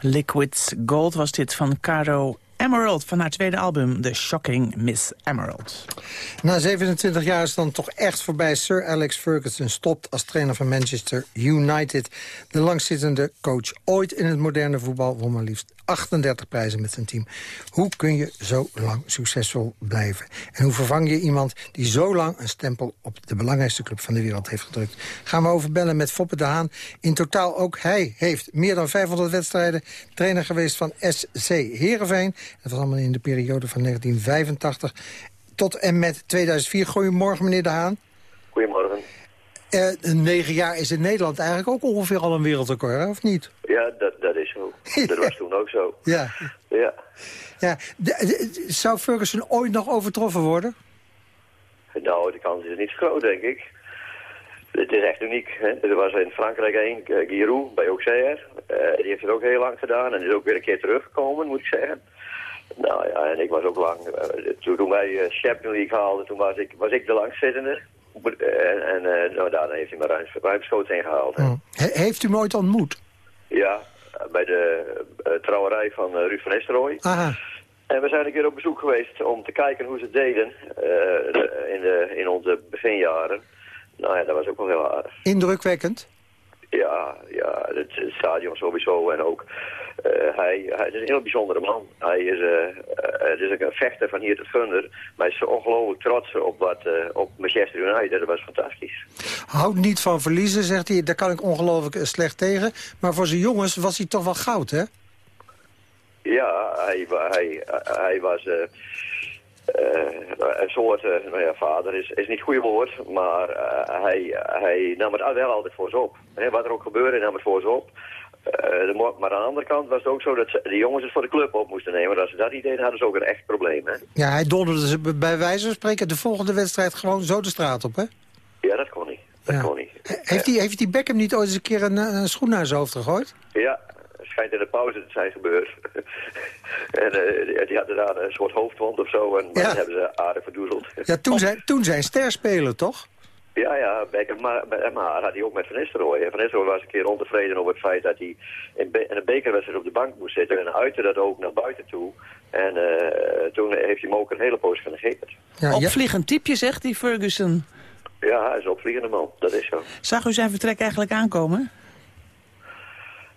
Speaker 11: Liquid
Speaker 7: Gold was dit van Caro Emerald van haar tweede album The Shocking Miss Emerald.
Speaker 6: Na 27 jaar is dan toch echt voorbij. Sir Alex Ferguson stopt als trainer van Manchester United. De langzittende coach ooit in het moderne voetbal... won maar liefst 38 prijzen met zijn team. Hoe kun je zo lang succesvol blijven? En hoe vervang je iemand die zo lang een stempel... op de belangrijkste club van de wereld heeft gedrukt? Gaan we over bellen met Foppe de Haan. In totaal ook hij heeft meer dan 500 wedstrijden... trainer geweest van SC Heerenveen. Dat was allemaal in de periode van 1985 tot en met 2004. Goedemorgen, meneer De Haan.
Speaker 12: Goedemorgen.
Speaker 6: Eh, negen jaar is in Nederland eigenlijk ook ongeveer al een wereldrecord, hè, of niet?
Speaker 12: Ja, dat, dat is zo. Dat was toen ook zo.
Speaker 6: Ja.
Speaker 12: Ja.
Speaker 6: ja. De- de- zou Ferguson ooit nog overtroffen worden?
Speaker 12: Nou, de kans is niet groot, denk ik. Het is echt uniek. Hè? Er was in Frankrijk één, uh, Giroud, bij Auxerre. Eh, die heeft het ook heel lang gedaan en is ook weer een keer teruggekomen, moet ik zeggen. Nou ja, en ik was ook lang. eh, toen, toen wij eh, Champions League haalden, toen was ik, was ik de langzittende. En, en eh, nou, daarna heeft hij me ruim, ruimschoots ingehaald. hè.
Speaker 6: He- heeft u hem ooit ontmoet?
Speaker 12: Ja, bij de eh, trouwerij van eh, Ruud van Nistelrooy. En we zijn een keer op bezoek geweest om te kijken hoe ze het deden eh, de- in, de, in onze beginjaren. Nou ja, dat was ook wel heel aardig.
Speaker 6: Indrukwekkend.
Speaker 12: Ja, ja het, het stadion sowieso en ook eh, hij, hij is een heel bijzondere man. Hij is, eh, eh, het is ook een vechter van hier tot Gunder, maar hij is ongelooflijk trots op, wat, op Manchester United. Dat was fantastisch.
Speaker 6: Houdt niet van verliezen, zegt hij. Daar kan ik ongelooflijk slecht tegen. Maar voor zijn jongens was hij toch wel goud, hè?
Speaker 12: Ja, hij, hij, hij was een soort, eh, nou ja, vader is, is niet het goede woord, maar eh, hij, hij nam het wel altijd voor ze op. Wat er ook gebeurde, hij nam het voor ze op. Eh, maar aan de andere kant was het ook zo dat de jongens het voor de club op moesten nemen. Als ze dat niet deden, hadden ze ook een echt probleem. Hè?
Speaker 6: Ja, hij donderde ze bij wijze van spreken de volgende wedstrijd gewoon zo de straat op, hè?
Speaker 12: Ja, dat kon niet. Dat
Speaker 6: Ja.
Speaker 12: kon niet.
Speaker 6: Heeft die, heeft die Beckham niet ooit eens een keer een, eh, een schoen naar zijn hoofd gegooid?
Speaker 12: Ja, schijnt in de pauze te zijn gebeurd. en eh, die- hadden daar een soort hoofdwond of zo en
Speaker 6: Ja.
Speaker 12: dat hebben ze aardig verdoezeld.
Speaker 6: Ja, toen zijn, toen zijn ster spelen, toch?
Speaker 12: Ja, ja, maar, had hij ook met Van Nistelrooy. En Van Nistelrooy was een keer ontevreden over het feit dat hij in, be- in een bekerwedstrijd op de bank moest zitten. En uitte dat ook naar buiten toe. En eh, toen heeft hij hem ook een hele poos genegeerd.
Speaker 6: Ja, ja,
Speaker 7: Opvliegend typje, zegt die Ferguson.
Speaker 12: Ja, hij is een opvliegende man, dat is zo.
Speaker 7: Zag u zijn vertrek eigenlijk aankomen?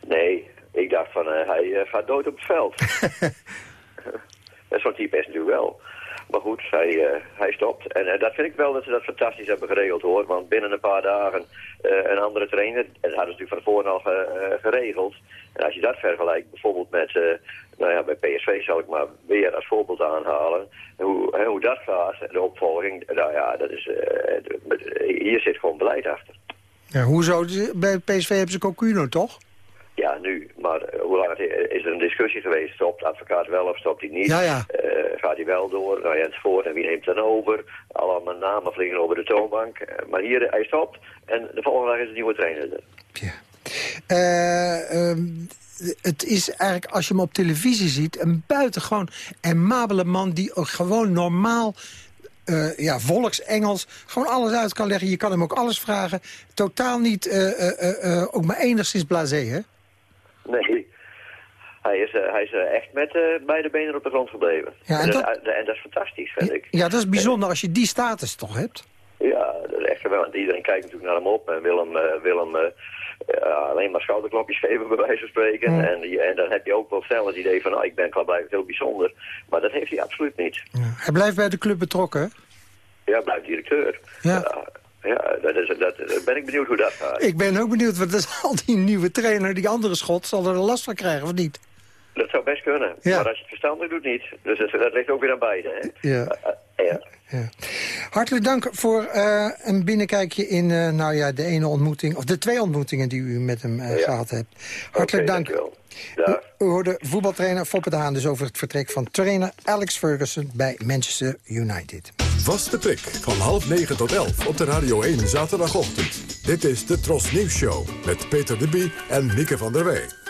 Speaker 12: Nee, ik dacht van eh, hij eh, gaat dood op het veld. Zo'n type is natuurlijk wel. Maar goed, hij, eh, hij stopt. En dat vind ik wel dat ze dat fantastisch hebben geregeld hoor. Want binnen een paar dagen eh, een andere trainer, en dat hadden ze natuurlijk van tevoren al ge- eh, geregeld. En als je dat vergelijkt bijvoorbeeld met, eh, nou ja, bij PSV zal ik maar weer als voorbeeld aanhalen. Hoe, hè, hoe dat gaat, de opvolging, nou ja, dat is, eh, hier zit gewoon beleid achter.
Speaker 6: ja, hoezo? Bij PSV hebben ze Cocuno, toch?
Speaker 12: Ja, nu. Maar eh, hoe lang het- is er een discussie geweest? Stopt de advocaat wel of stopt hij niet?
Speaker 6: Ja, ja.
Speaker 12: Eh, gaat hij wel door? Nou ja, enzovoort. En wie neemt dan over? Allemaal namen vliegen over de toonbank. Eh, maar hier, hij stopt. En de volgende dag is een nieuwe trainer er.
Speaker 6: Eh, ehm, het is eigenlijk, als je hem op televisie ziet... een buitengewoon amabele man die ook gewoon normaal... eh, ja, volksengels, gewoon alles uit kan leggen. Je kan hem ook alles vragen. Totaal niet, ook maar enigszins blasé, hè?
Speaker 12: Nee. hij is, eh, hij is eh, echt met eh, beide benen op de grond gebleven.
Speaker 6: Ja, en
Speaker 12: en, dat- en dat is fantastisch, vind ik.
Speaker 6: Ja, dat is bijzonder als je die status toch hebt.
Speaker 12: Ja, dat is echt geweldig. Iedereen kijkt natuurlijk naar hem op en wil hem, wil hem ja, alleen maar schouderklopjes geven, bij wijze van spreken.
Speaker 6: Ja.
Speaker 12: En, en dan heb je ook wel snel het idee van, nou, ik ben qua blijven heel bijzonder. Maar dat heeft hij absoluut niet.
Speaker 6: Hij blijft bij de club betrokken, hè?
Speaker 12: Ja, blijft directeur.
Speaker 6: Ja.
Speaker 12: Ja, dat is, dat, ben ik benieuwd hoe dat gaat.
Speaker 6: Ik ben ook benieuwd, want dat zal die nieuwe trainer, die andere schot, zal er last van krijgen, of niet?
Speaker 12: Dat zou best kunnen.
Speaker 6: Ja.
Speaker 12: Maar als je het verstandig doet, niet. Dus dat, dat ligt ook weer aan beide, hè?
Speaker 6: Ja.
Speaker 12: Eh, ja.
Speaker 6: Ja. Hartelijk dank voor eh, een binnenkijkje in eh, nou ja, de ene ontmoeting, of de twee ontmoetingen die u met hem eh, gehad hebt. Hartelijk dank.
Speaker 12: Dag.
Speaker 6: U hoorde voetbaltrainer Foppe de Haan dus over het vertrek van trainer Alex Ferguson bij Manchester United.
Speaker 5: Vaste prik van half negen tot elf op de Radio 1 zaterdagochtend. Dit is de Tros Nieuws Show met Peter de Bie en Mieke van der Wij.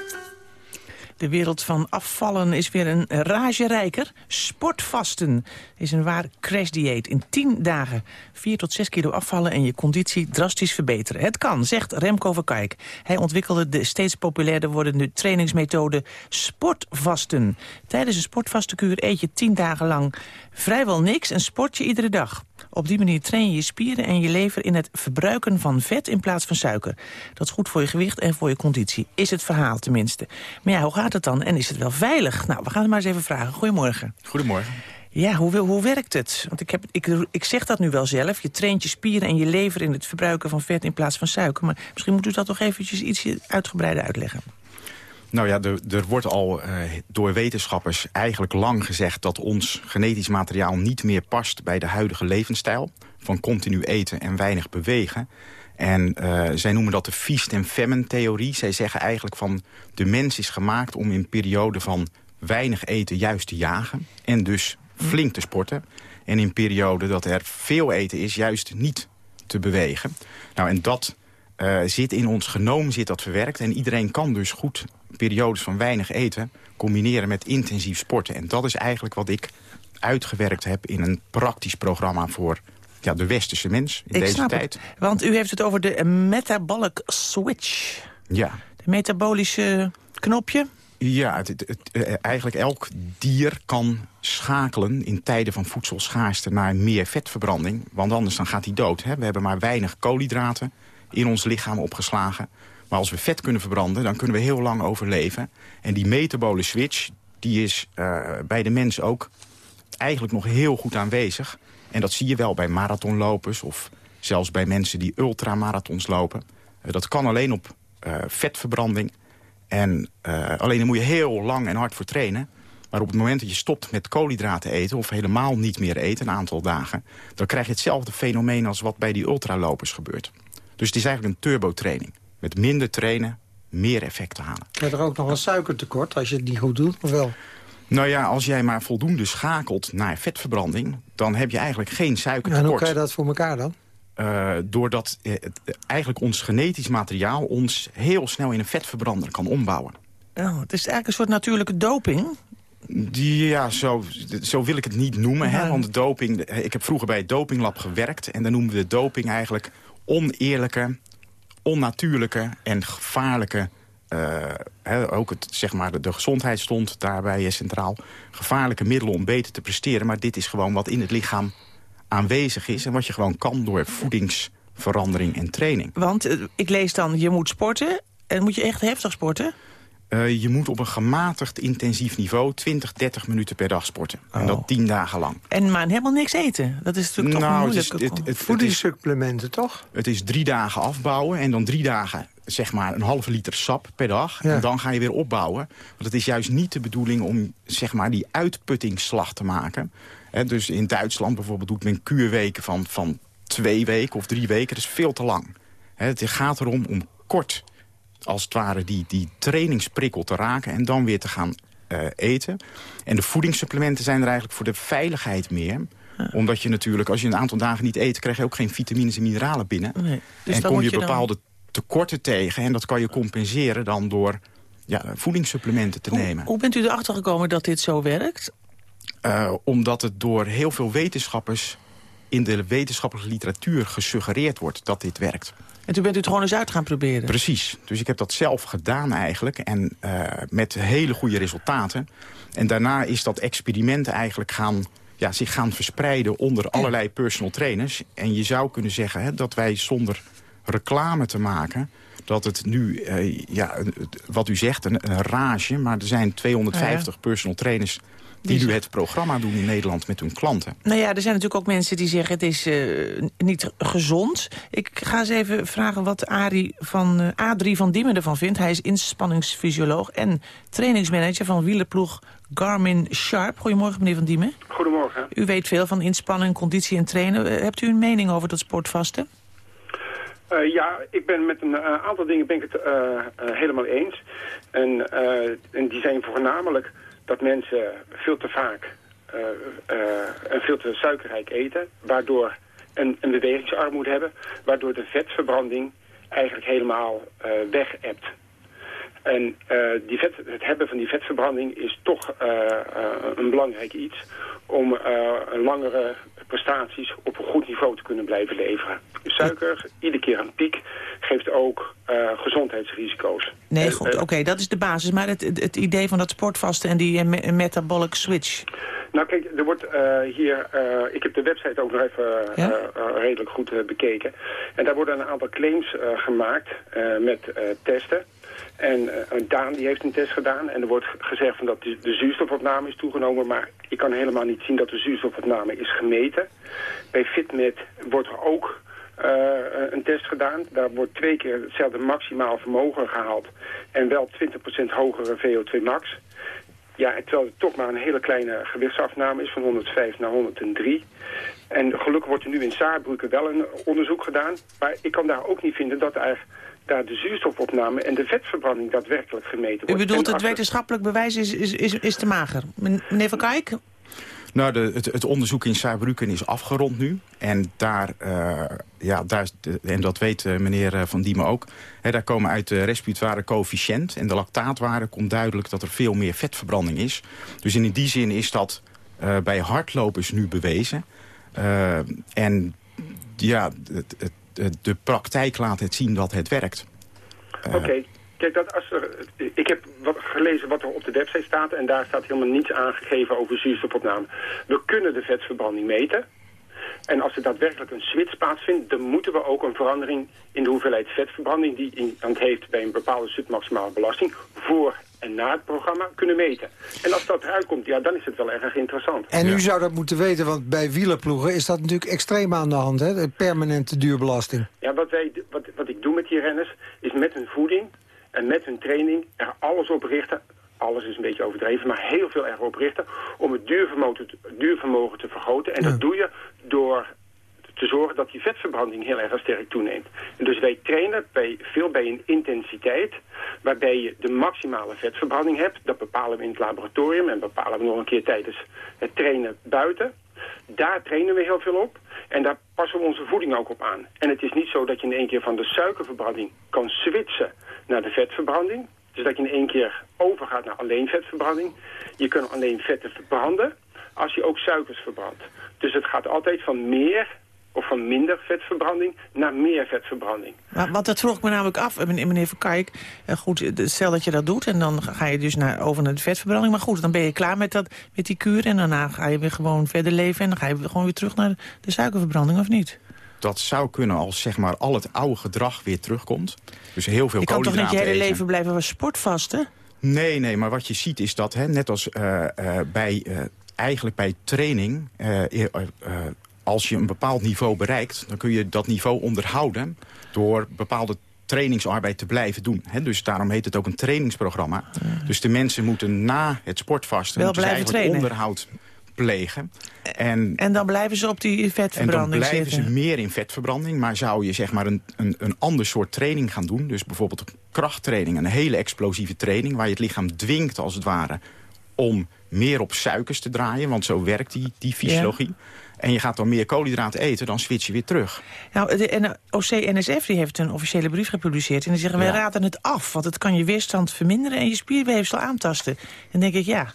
Speaker 7: De wereld van afvallen is weer een rage rijker. Sportvasten is een waar crashdieet. In 10 dagen 4 tot 6 kilo afvallen en je conditie drastisch verbeteren. Het kan, zegt Remco Verkijk. Hij ontwikkelde de steeds populairder wordende trainingsmethode sportvasten. Tijdens een sportvastenkuur eet je 10 dagen lang vrijwel niks en sport je iedere dag. Op die manier train je je spieren en je lever in het verbruiken van vet in plaats van suiker. Dat is goed voor je gewicht en voor je conditie. Is het verhaal tenminste. Maar ja, hoe gaat het dan? En is het wel veilig? Nou, we gaan het maar eens even vragen. Goedemorgen.
Speaker 13: Goedemorgen.
Speaker 7: Ja, hoe, hoe werkt het? Want ik, heb, ik, ik zeg dat nu wel zelf. Je traint je spieren en je lever in het verbruiken van vet in plaats van suiker. Maar misschien moet u dat toch eventjes iets uitgebreider uitleggen.
Speaker 13: Nou ja, er, er wordt al eh, door wetenschappers eigenlijk lang gezegd... dat ons genetisch materiaal niet meer past bij de huidige levensstijl... van continu eten en weinig bewegen. En eh, zij noemen dat de feast and famine theorie. Zij zeggen eigenlijk van de mens is gemaakt om in perioden van weinig eten juist te jagen. En dus flink te sporten. En in perioden dat er veel eten is juist niet te bewegen. Nou, en dat eh, zit in ons genoom zit dat verwerkt. En iedereen kan dus goed periodes van weinig eten combineren met intensief sporten. En dat is eigenlijk wat ik uitgewerkt heb in een praktisch programma voor ja, de westerse mens in
Speaker 7: ik
Speaker 13: deze
Speaker 7: snap
Speaker 13: tijd.
Speaker 7: het. Want u heeft het over de metabolic switch.
Speaker 13: Ja.
Speaker 7: De metabolische knopje.
Speaker 13: Ja, het, het- het- eh, eigenlijk elk dier kan schakelen in tijden van voedselschaarste naar meer vetverbranding. Want anders dan gaat hij dood. Hè? We hebben maar weinig koolhydraten in ons lichaam opgeslagen. Maar als we vet kunnen verbranden, dan kunnen we heel lang overleven. En die metabole switch, die is eh, bij de mens ook eigenlijk nog heel goed aanwezig. En dat zie je wel bij marathonlopers of zelfs bij mensen die ultramarathons lopen. Eh, dat kan alleen op eh, vetverbranding. En alleen dan moet je heel lang en hard voor trainen. Maar op het moment dat je stopt met koolhydraten eten... of helemaal niet meer eten, een aantal dagen... dan krijg je hetzelfde fenomeen als wat bij die ultralopers gebeurt. Dus het is eigenlijk een turbotraining. Met minder trainen, meer effect te halen.
Speaker 6: Je er ook nog een suikertekort als je het niet goed doet, of wel?
Speaker 13: Nou ja, als jij maar voldoende schakelt naar vetverbranding... dan heb je eigenlijk geen
Speaker 6: En hoe
Speaker 13: suikertekort.
Speaker 6: krijg je dat voor elkaar dan?
Speaker 13: Eh, doordat eh, het- eh, eigenlijk ons genetisch materiaal... ons heel snel in een vetverbrander kan ombouwen.
Speaker 7: Oh, het is eigenlijk een soort natuurlijke doping.
Speaker 13: Die, ja, zo, zo wil ik het niet noemen. Hè? Want doping, ik heb vroeger bij het dopinglab gewerkt... en dan noemen we de doping eigenlijk oneerlijke, onnatuurlijke en gevaarlijke... eh, ook het, zeg maar, de, de gezondheid stond daarbij centraal. Gevaarlijke middelen om beter te presteren. Maar dit is gewoon wat in het lichaam aanwezig is... en wat je gewoon kan door voedingsverandering en training.
Speaker 7: Want eh, ik lees dan, je moet sporten. En moet je echt heftig sporten?
Speaker 13: Eh, je moet op een gematigd intensief niveau 20, 30 minuten per dag sporten. En dat 10 dagen lang.
Speaker 7: En maar helemaal niks eten. Dat is natuurlijk toch
Speaker 13: Nou, het
Speaker 7: moeilijk.
Speaker 13: is- het- het- het is-
Speaker 6: Voedingssupplementen, toch?
Speaker 13: Het is drie dagen afbouwen en dan drie dagen zeg maar een halve liter sap per dag.
Speaker 6: Ja.
Speaker 13: En dan ga je weer opbouwen. Want het is juist niet de bedoeling om zeg maar die uitputtingsslag te maken. Hè, dus in Duitsland bijvoorbeeld doet men kuurweken van, van twee weken of drie weken. Dat is veel te lang. Hè, het gaat erom om kort als het ware die, die trainingsprikkel te raken... en dan weer te gaan eh, eten. En de voedingssupplementen zijn er eigenlijk voor de veiligheid meer omdat je natuurlijk, als je een aantal dagen niet eet... krijg je ook geen vitamines en mineralen binnen.
Speaker 7: Nee. Dus
Speaker 13: en
Speaker 7: dan
Speaker 13: kom je
Speaker 7: dan-
Speaker 13: bepaalde tekorten tegen. En dat kan je compenseren dan door ja, voedingssupplementen te nemen.
Speaker 7: Hoe bent u erachter gekomen dat dit zo werkt?
Speaker 13: Eh, omdat het door heel veel wetenschappers in de wetenschappelijke literatuur gesuggereerd wordt dat dit werkt.
Speaker 7: En toen bent u het gewoon eens uit gaan proberen?
Speaker 13: Precies. Dus ik heb dat zelf gedaan eigenlijk. En eh, met hele goede resultaten. En daarna is dat experiment eigenlijk gaan, ja, zich gaan verspreiden onder allerlei personal trainers. En je zou kunnen zeggen hè, dat wij zonder reclame te maken dat het nu, eh, ja, wat u zegt, een, een rage... maar er zijn 250 personal trainers die
Speaker 7: Die
Speaker 13: nu het programma doen in Nederland met hun klanten.
Speaker 7: Nou ja, er zijn natuurlijk ook mensen die zeggen het is eh, niet gezond. Ik ga eens even vragen wat Arie van, eh, Adrie van Diemen ervan vindt. Hij is inspanningsfysioloog en trainingsmanager van wielerploeg Garmin Sharp. Goedemorgen, meneer van Diemen.
Speaker 14: Goedemorgen.
Speaker 7: U weet veel van inspanning, conditie en trainen. Eh, hebt u een mening over dat sportvasten?
Speaker 14: Eh, ja, ik ben met een aantal dingen ben ik het helemaal eens. En, eh, en die zijn voornamelijk dat mensen veel te vaak eh, eh, en veel te suikerrijk eten. Waardoor een, een bewegingsarmoede hebben. Waardoor de vetverbranding eigenlijk helemaal eh weg hebt. En eh, die vet, het hebben van die vetverbranding is toch eh, eh, een belangrijk iets om langere prestaties op een goed niveau te kunnen blijven leveren. Suiker, iedere keer een piek, geeft ook gezondheidsrisico's.
Speaker 7: Nee,
Speaker 14: En,
Speaker 7: goed, oké, dat is de basis. Maar het, het, idee van dat sportvasten en die me- metabolic switch...
Speaker 14: Nou kijk, er wordt hier, ik heb de website ook nog even
Speaker 7: Ja?
Speaker 14: redelijk goed bekeken. En daar worden een aantal claims gemaakt met testen. En eh, Daan die heeft een test gedaan en er wordt gezegd van dat de, zuurstofopname is toegenomen. Maar ik kan helemaal niet zien dat de zuurstofopname is gemeten. Bij Fitmet wordt er ook eh, een test gedaan. Daar wordt twee keer hetzelfde maximaal vermogen gehaald. En wel 20% hogere VO2 max. Ja, terwijl het toch maar een hele kleine gewichtsafname is van 105 naar 103. En gelukkig wordt er nu in Saarbrücken wel een onderzoek gedaan. Maar ik kan daar ook niet vinden dat er, daar de zuurstofopname en de vetverbranding daadwerkelijk gemeten wordt.
Speaker 7: U bedoelt het
Speaker 14: achter-
Speaker 7: wetenschappelijk bewijs is, is, is, is te mager. Men- Meneer Van Kijk?
Speaker 13: Nou, de, het, het onderzoek in Saarbrücken is afgerond nu. En daar, eh, ja, daar en dat weet eh, meneer eh, Van Diemen ook... Hè, daar komen uit de respiratoire coëfficiënt en de lactaatwaarde... komt duidelijk dat er veel meer vetverbranding is. Dus in die zin is dat eh, bij hardlopers nu bewezen. En ja, het, het, de praktijk laat het zien dat het werkt. Eh,
Speaker 14: Oké, kijk, dat als er, ik heb wat gelezen wat er op de website staat... en daar staat helemaal niets aangegeven over zuurstofopname. We kunnen de vetverbranding meten. En als er daadwerkelijk een switch plaatsvindt... dan moeten we ook een verandering in de hoeveelheid vetverbranding... die iemand heeft bij een bepaalde submaximale belasting... voor en na het programma kunnen meten. En als dat eruit komt, ja, dan is het wel erg interessant.
Speaker 6: En u zou dat moeten weten, want bij wielerploegen is dat natuurlijk extreem aan de hand, hè? De permanente duurbelasting.
Speaker 14: Ja, wat, wij, wat, wat ik doe met die renners is met hun voeding en met hun training er alles op richten. Alles is een beetje overdreven, maar heel veel erop richten om het duurvermogen te, duurvermogen te vergroten. En dat doe je door te zorgen dat die vetverbranding heel erg sterk toeneemt. En dus wij trainen veel bij een intensiteit waarbij je de maximale vetverbranding hebt. Dat bepalen we in het laboratorium en bepalen we nog een keer tijdens het trainen buiten. Daar trainen we heel veel op. En daar passen we onze voeding ook op aan. En het is niet zo dat je in één keer van de suikerverbranding kan switchen naar de vetverbranding. Dus dat je in één keer overgaat naar alleen vetverbranding. Je kunt alleen vetten verbranden als je ook suikers verbrandt. Dus het gaat altijd van meer of van minder vetverbranding naar meer vetverbranding.
Speaker 7: Maar, want dat vroeg ik me namelijk af, eh, meneer meneer Van Kijk. Eh, goed, eh, stel dat je dat doet en dan ga je dus naar, over naar de vetverbranding. Maar goed, dan ben je klaar met, dat, met die kuur en daarna ga je weer gewoon verder leven... en dan ga je weer gewoon weer terug naar de suikerverbranding, of niet?
Speaker 13: Dat zou kunnen als zeg maar, al het oude gedrag weer terugkomt. Dus heel veel
Speaker 7: Je kan toch niet je
Speaker 13: koolhydraten
Speaker 7: hele
Speaker 13: eten.
Speaker 7: leven blijven sportvasten?
Speaker 13: Nee, nee, maar wat je ziet is dat, hè, net als eh, eh, bij, eh, eigenlijk bij training... als je een bepaald niveau bereikt, dan kun je dat niveau onderhouden... door bepaalde trainingsarbeid te blijven doen. Dus daarom heet het ook een trainingsprogramma. Dus de mensen moeten na het sportvasten
Speaker 7: Wel
Speaker 13: moeten
Speaker 7: blijven trainen.
Speaker 13: onderhoud plegen. En,
Speaker 7: En dan blijven ze op die
Speaker 13: en dan
Speaker 7: vetverbranding
Speaker 13: blijven
Speaker 7: zitten.
Speaker 13: ze meer in vetverbranding. Maar zou je zeg maar een, een, een ander soort training gaan doen... dus bijvoorbeeld krachttraining, een hele explosieve training... waar je het lichaam dwingt als het ware om meer op suikers te draaien... want zo werkt die, die fysiologie. En je gaat dan meer koolhydraten eten, dan switch je weer terug.
Speaker 7: Nou, de OC-NSF die heeft een officiële brief gepubliceerd... en die zeggen, wij
Speaker 13: Ja.
Speaker 7: raden het af... want het kan je weerstand verminderen en je spierweefsel aantasten. En dan denk ik, ja,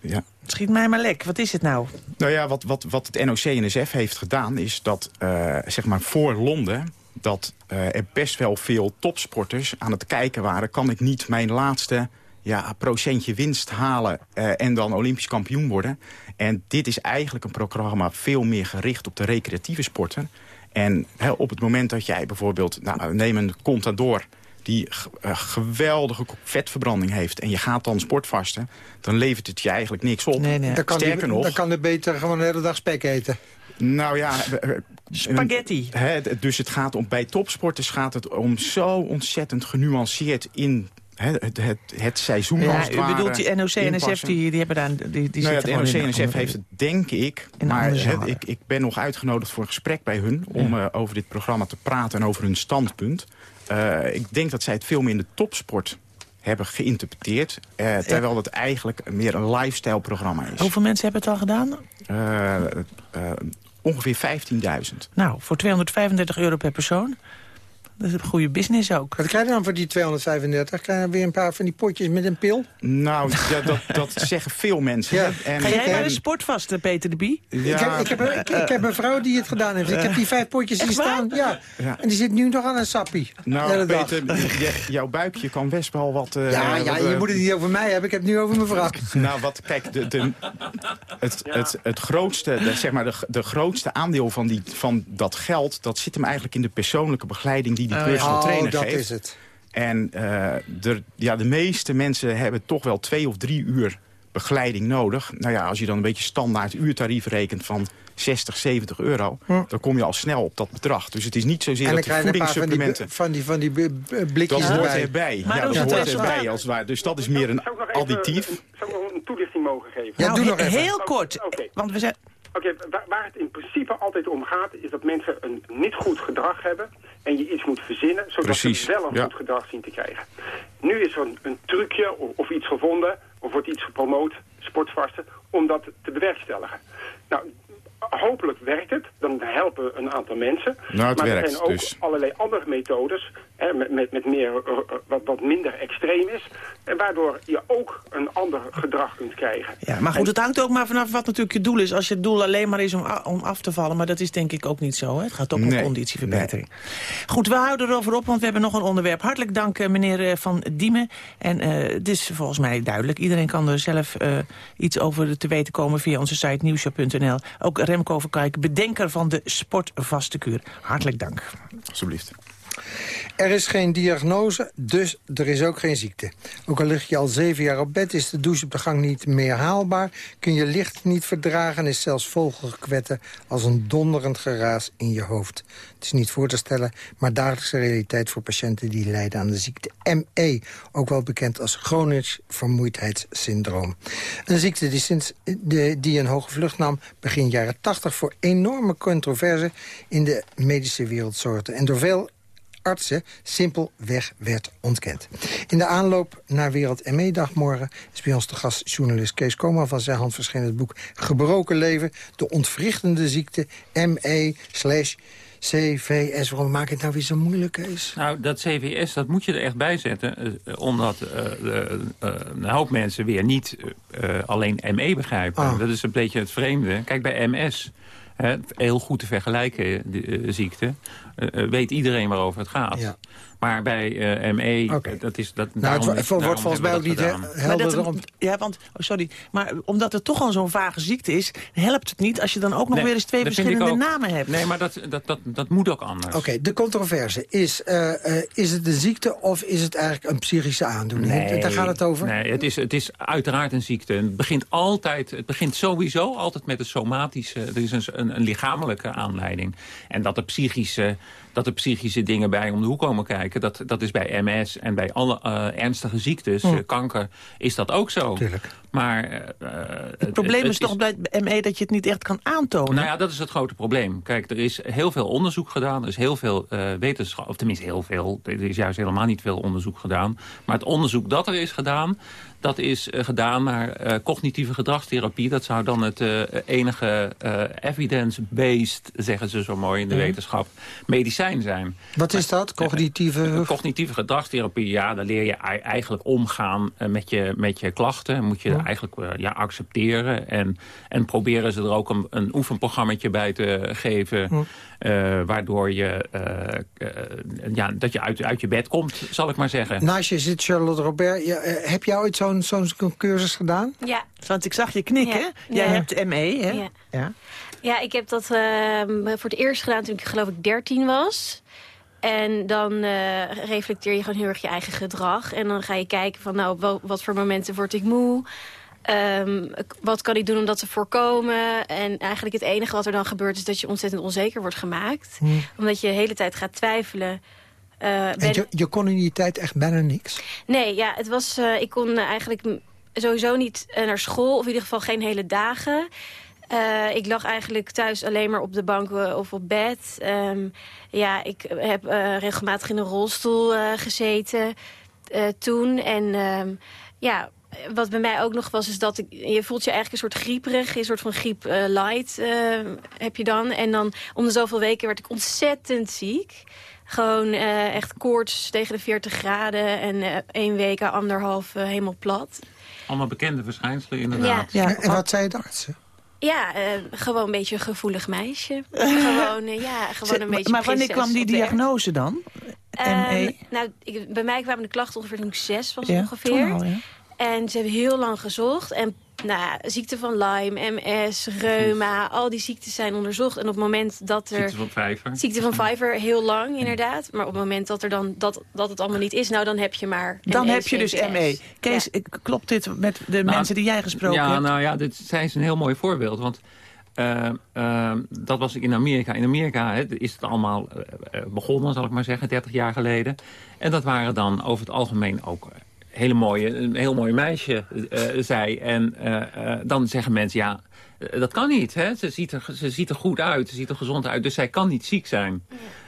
Speaker 13: Ja.
Speaker 7: Schiet mij maar lek. Wat is het nou?
Speaker 13: Nou ja, wat, wat, wat het NOC-NSF heeft gedaan is dat, eh, zeg maar voor Londen... dat eh, er best wel veel topsporters aan het kijken waren... kan ik niet mijn laatste ja, procentje winst halen eh, en dan Olympisch kampioen worden. En dit is eigenlijk een programma veel meer gericht op de recreatieve sporten. En hè, op het moment dat jij bijvoorbeeld, nou, neem een Contador die eh, geweldige vetverbranding heeft... en je gaat dan sportvasten, dan levert het je eigenlijk niks op.
Speaker 6: Dan kan,
Speaker 13: Sterker
Speaker 6: die,
Speaker 13: nog...
Speaker 6: dan kan er beter gewoon de hele dag spek eten.
Speaker 13: Nou ja... eh,
Speaker 7: Spaghetti.
Speaker 13: dus het gaat om, bij topsporters gaat het om zo ontzettend genuanceerd in het, het, het seizoen als
Speaker 7: Ja,
Speaker 13: het
Speaker 7: u
Speaker 13: ware
Speaker 7: bedoelt die NOC-NSF,
Speaker 13: inpassen.
Speaker 7: die, die hebben daar... Die, die
Speaker 13: nou ja, de
Speaker 7: gewoon in-
Speaker 13: NOC-NSF heeft het, denk ik. maar ik, ik ben nog uitgenodigd voor een gesprek bij hun... om eh, over dit programma te praten en over hun standpunt. Eh, ik denk dat zij het veel meer in de topsport hebben geïnterpreteerd. eh, terwijl het eigenlijk meer een lifestyle-programma is.
Speaker 7: Hoeveel mensen hebben het al gedaan?
Speaker 13: Eh, eh, ongeveer 15.000.
Speaker 7: Nou, voor 235 euro per persoon. Dat is een goede business ook.
Speaker 6: Wat krijg je dan voor die 235? Krijg je weer een paar van die potjes met een pil?
Speaker 13: Nou, ja, dat, dat zeggen veel mensen.
Speaker 6: Ja.
Speaker 13: En,
Speaker 7: Ga jij naar de sportvast, eh, Peter de Bie?
Speaker 6: Ik, heb, ik, heb, ik, ik heb een vrouw die het gedaan heeft. Ik heb die vijf potjes
Speaker 7: waar?
Speaker 6: staan. Ja.
Speaker 13: Ja.
Speaker 6: En die zit nu nog aan een sappie.
Speaker 13: Nou. Peter, jouw buikje kan best wel wat... eh,
Speaker 6: Ja, ja,
Speaker 13: wat,
Speaker 6: je
Speaker 13: eh,
Speaker 6: moet het niet over mij hebben. Ik heb het nu over mijn vrouw.
Speaker 13: Nou, wat, kijk, de, de, het, het, het grootste, de, zeg maar, de, de grootste aandeel van, die, van dat geld... dat zit hem eigenlijk in de persoonlijke begeleiding die die
Speaker 6: Oh,
Speaker 13: personal
Speaker 6: ja.
Speaker 13: trainer
Speaker 6: Oh, dat
Speaker 13: geeft.
Speaker 6: is het.
Speaker 13: En eh, de, ja, de meeste mensen hebben toch wel twee of drie uur begeleiding nodig. Nou ja, als je dan een beetje standaard uurtarief rekent van 60, 70 euro... dan kom je al snel op dat bedrag. Dus het is niet zozeer
Speaker 6: En
Speaker 13: dat die
Speaker 6: een paar van die,
Speaker 13: voedingssupplementen...
Speaker 6: van die, van die blikjes
Speaker 13: Dat hoort
Speaker 6: erbij.
Speaker 7: Maar
Speaker 13: ja, dat hoort erbij als het ware. Dus dat is meer een
Speaker 14: Zou ik nog even
Speaker 13: additief.
Speaker 14: een- Zou ik nog een toelichting mogen geven?
Speaker 6: Ja,
Speaker 7: nou,
Speaker 6: doe nog even.
Speaker 7: heel
Speaker 14: Oké,
Speaker 7: kort. Want we zijn...
Speaker 14: Oké, waar, waar het in principe altijd om gaat, is dat mensen een niet goed gedrag hebben en je iets moet verzinnen, zodat
Speaker 13: Precies,
Speaker 14: ze wel een
Speaker 13: ja.
Speaker 14: goed gedrag zien te krijgen. Nu is er een, een trucje of, of iets gevonden, of wordt iets gepromoot, sportvasten, om dat te bewerkstelligen. Nou, hopelijk werkt het, dan helpen een aantal mensen.
Speaker 13: Nou, het
Speaker 14: maar
Speaker 13: werkt,
Speaker 14: er zijn ook
Speaker 13: dus.
Speaker 14: allerlei andere methodes, hè, met, met, met meer, eh, eh, wat, wat minder extreem is, en waardoor je ook een ander gedrag kunt krijgen.
Speaker 7: Ja, maar goed, het hangt ook maar vanaf wat natuurlijk je doel is. Als je het doel alleen maar is om, om af te vallen, maar dat is denk ik ook niet zo. Hè? Het gaat ook om
Speaker 13: Nee,
Speaker 7: conditieverbetering. Goed, we houden erover op, want we hebben nog een onderwerp. Hartelijk dank, eh, meneer Van Diemen. En eh, het is volgens mij duidelijk. Iedereen kan er zelf eh, iets over te weten komen via onze site nieuwshow.nl. Ook Remco Verkijk, bedenker van de sportvaste kuur. Hartelijk dank.
Speaker 13: Alsjeblieft.
Speaker 6: Er is geen diagnose, dus er is ook geen ziekte. Ook al lig je al zeven jaar op bed, is de douche op de gang niet meer haalbaar... kun je licht niet verdragen, is zelfs vogelgekwetten... als een donderend geraas in je hoofd. Het is niet voor te stellen, maar dagelijkse realiteit... voor patiënten die lijden aan de ziekte ME... ook wel bekend als chronisch vermoeidheidssyndroom. Een ziekte die sinds de, die een hoge vlucht nam... begin jaren 80 voor enorme controverse in de medische wereld zorgde... en door veel artsen simpelweg werd ontkend. In de aanloop naar Wereld ME-dag morgen is bij ons de gast journalist Kees Koma van zijn hand verscheen het boek Gebroken Leven, de ontwrichtende ziekte ME slash CVS. Waarom maak ik het nou weer zo moeilijk, Kees?
Speaker 15: Nou, dat CVS, dat moet je er echt bij zetten. eh, omdat eh, de- eh, een hoop mensen weer niet alleen ME begrijpen.
Speaker 6: Ah.
Speaker 15: Dat is een beetje het vreemde. Kijk, bij MS, hè, heel goed te vergelijken, de ziekte... eh, eh, weet iedereen waarover het gaat. Maar bij eh, ME, eh, dat is... Dat,
Speaker 6: Nou,
Speaker 15: daarom
Speaker 6: het wordt volgens mij ook niet he-.
Speaker 7: Maar
Speaker 6: helder.
Speaker 7: dat,
Speaker 6: om-
Speaker 7: ja, want, oh, sorry, maar omdat het toch al zo'n vage ziekte is... helpt het niet als je dan ook nog
Speaker 15: Nee,
Speaker 7: weer eens twee verschillende
Speaker 15: ook.
Speaker 7: namen hebt.
Speaker 15: Nee, maar dat, dat, dat, dat moet ook anders.
Speaker 6: Oké, de controverse is, eh, eh, is het een ziekte of is het eigenlijk een psychische aandoening? Daar gaat het over?
Speaker 15: Nee, het is, het is uiteraard een ziekte. Het begint altijd, het begint sowieso altijd met een somatische, er is een, een, een lichamelijke aanleiding. En dat er psychische, dat er psychische dingen bij om de hoek komen kijken, dat, dat is bij MS en bij alle eh, ernstige ziektes,
Speaker 7: Hm.
Speaker 15: eh, kanker, is dat ook zo.
Speaker 6: Tuurlijk.
Speaker 15: Maar eh,
Speaker 7: Het probleem is toch bij ME dat je het niet echt kan aantonen?
Speaker 15: nou ja, dat is het grote probleem. Kijk, er is heel veel onderzoek gedaan. Er is heel veel eh, wetenschap, of tenminste heel veel. Er is juist helemaal niet veel onderzoek gedaan. Maar het onderzoek dat er is gedaan, dat is eh, gedaan naar eh, cognitieve gedragstherapie. Dat zou dan het eh, enige evidence-based, zeggen ze zo mooi in de
Speaker 6: Mhm.
Speaker 15: wetenschap, medicijn zijn.
Speaker 6: Wat is dat? Cognitieve... Cognitieve...
Speaker 15: Gedragstherapie, ja, daar leer je ei- eigenlijk omgaan met je, met je klachten. Moet je eigenlijk ja, accepteren. En, en proberen ze er ook een, een oefenprogrammaatje bij te geven. Waardoor je, ja, dat je uit, uit je bed komt, zal ik maar zeggen.
Speaker 6: Naast je zit Charlotte Robert. Heb jij ooit zo'n zo'n cursus gedaan?
Speaker 10: Ja.
Speaker 7: Want ik zag je knikken.
Speaker 10: Ja.
Speaker 7: Jij
Speaker 10: Ja.
Speaker 7: hebt ME, hè?
Speaker 10: Ja.
Speaker 7: Ja.
Speaker 10: Ja, ik heb dat ehm, voor het eerst gedaan toen ik geloof ik 13 was. En dan eh, reflecteer je gewoon heel erg je eigen gedrag. En dan ga je kijken van nou, wel- wat voor momenten word ik moe? Ehm, wat kan ik doen om dat te voorkomen? En eigenlijk het enige wat er dan gebeurt is dat je ontzettend onzeker wordt gemaakt.
Speaker 6: Hmm.
Speaker 10: Omdat je de hele tijd gaat twijfelen.
Speaker 6: En
Speaker 10: ben-
Speaker 6: je, je kon in die tijd echt bijna niks.
Speaker 10: Nee, ja, het was, eh, ik kon eh, eigenlijk sowieso niet naar school. Of in ieder geval geen hele dagen. Ik lag eigenlijk thuis alleen maar op de bank of op bed. Ehm, ja, ik heb regelmatig in een rolstoel gezeten toen. En ehm, ja, wat bij mij ook nog was, is dat ik, je voelt je eigenlijk een soort grieperig. Een soort van griep light heb je dan. En dan om de zoveel weken werd ik ontzettend ziek. Gewoon eh, echt koorts tegen de 40 graden. En eh één week anderhalf eh, helemaal plat.
Speaker 15: Allemaal bekende verschijnselen inderdaad.
Speaker 6: En, en wat zei de artsen?
Speaker 10: Ja, eh, gewoon een beetje een gevoelig meisje. gewoon, ja, gewoon een beetje
Speaker 7: maar wanneer kwam die diagnose dan?
Speaker 10: Ehm,
Speaker 7: ME?
Speaker 10: nou, ik, bij mij kwamen de klachten ongeveer toen ik zes was
Speaker 7: Ja,
Speaker 10: ongeveer.
Speaker 7: toen al, ja.
Speaker 10: En ze hebben heel lang gezocht. En nou, ja, ziekte van Lyme, MS, reuma, al die ziektes zijn onderzocht. En op het moment dat er...
Speaker 15: Ziekte van Vijver.
Speaker 10: Ziekte van Vijver, heel lang inderdaad. Maar op het moment dat, er dan, dat, dat het allemaal niet is, nou dan heb je maar...
Speaker 7: Dan
Speaker 10: ME,
Speaker 7: heb je dus. ME. Kees, klopt dit met de
Speaker 15: Nou,
Speaker 7: mensen die jij gesproken
Speaker 15: ja,
Speaker 7: hebt?
Speaker 15: nou ja, dit zijn een heel mooi voorbeeld. Want eh, eh, dat was ik in Amerika. In Amerika hè, is het allemaal eh, begonnen, zal ik maar zeggen, 30 jaar geleden. En dat waren dan over het algemeen ook hele mooie, een heel mooi meisje, eh, zij. En eh, eh, dan zeggen mensen, ja, dat kan niet. Hè? Ze, ziet er, ze ziet er goed uit, ze ziet er gezond uit, dus zij kan niet ziek zijn.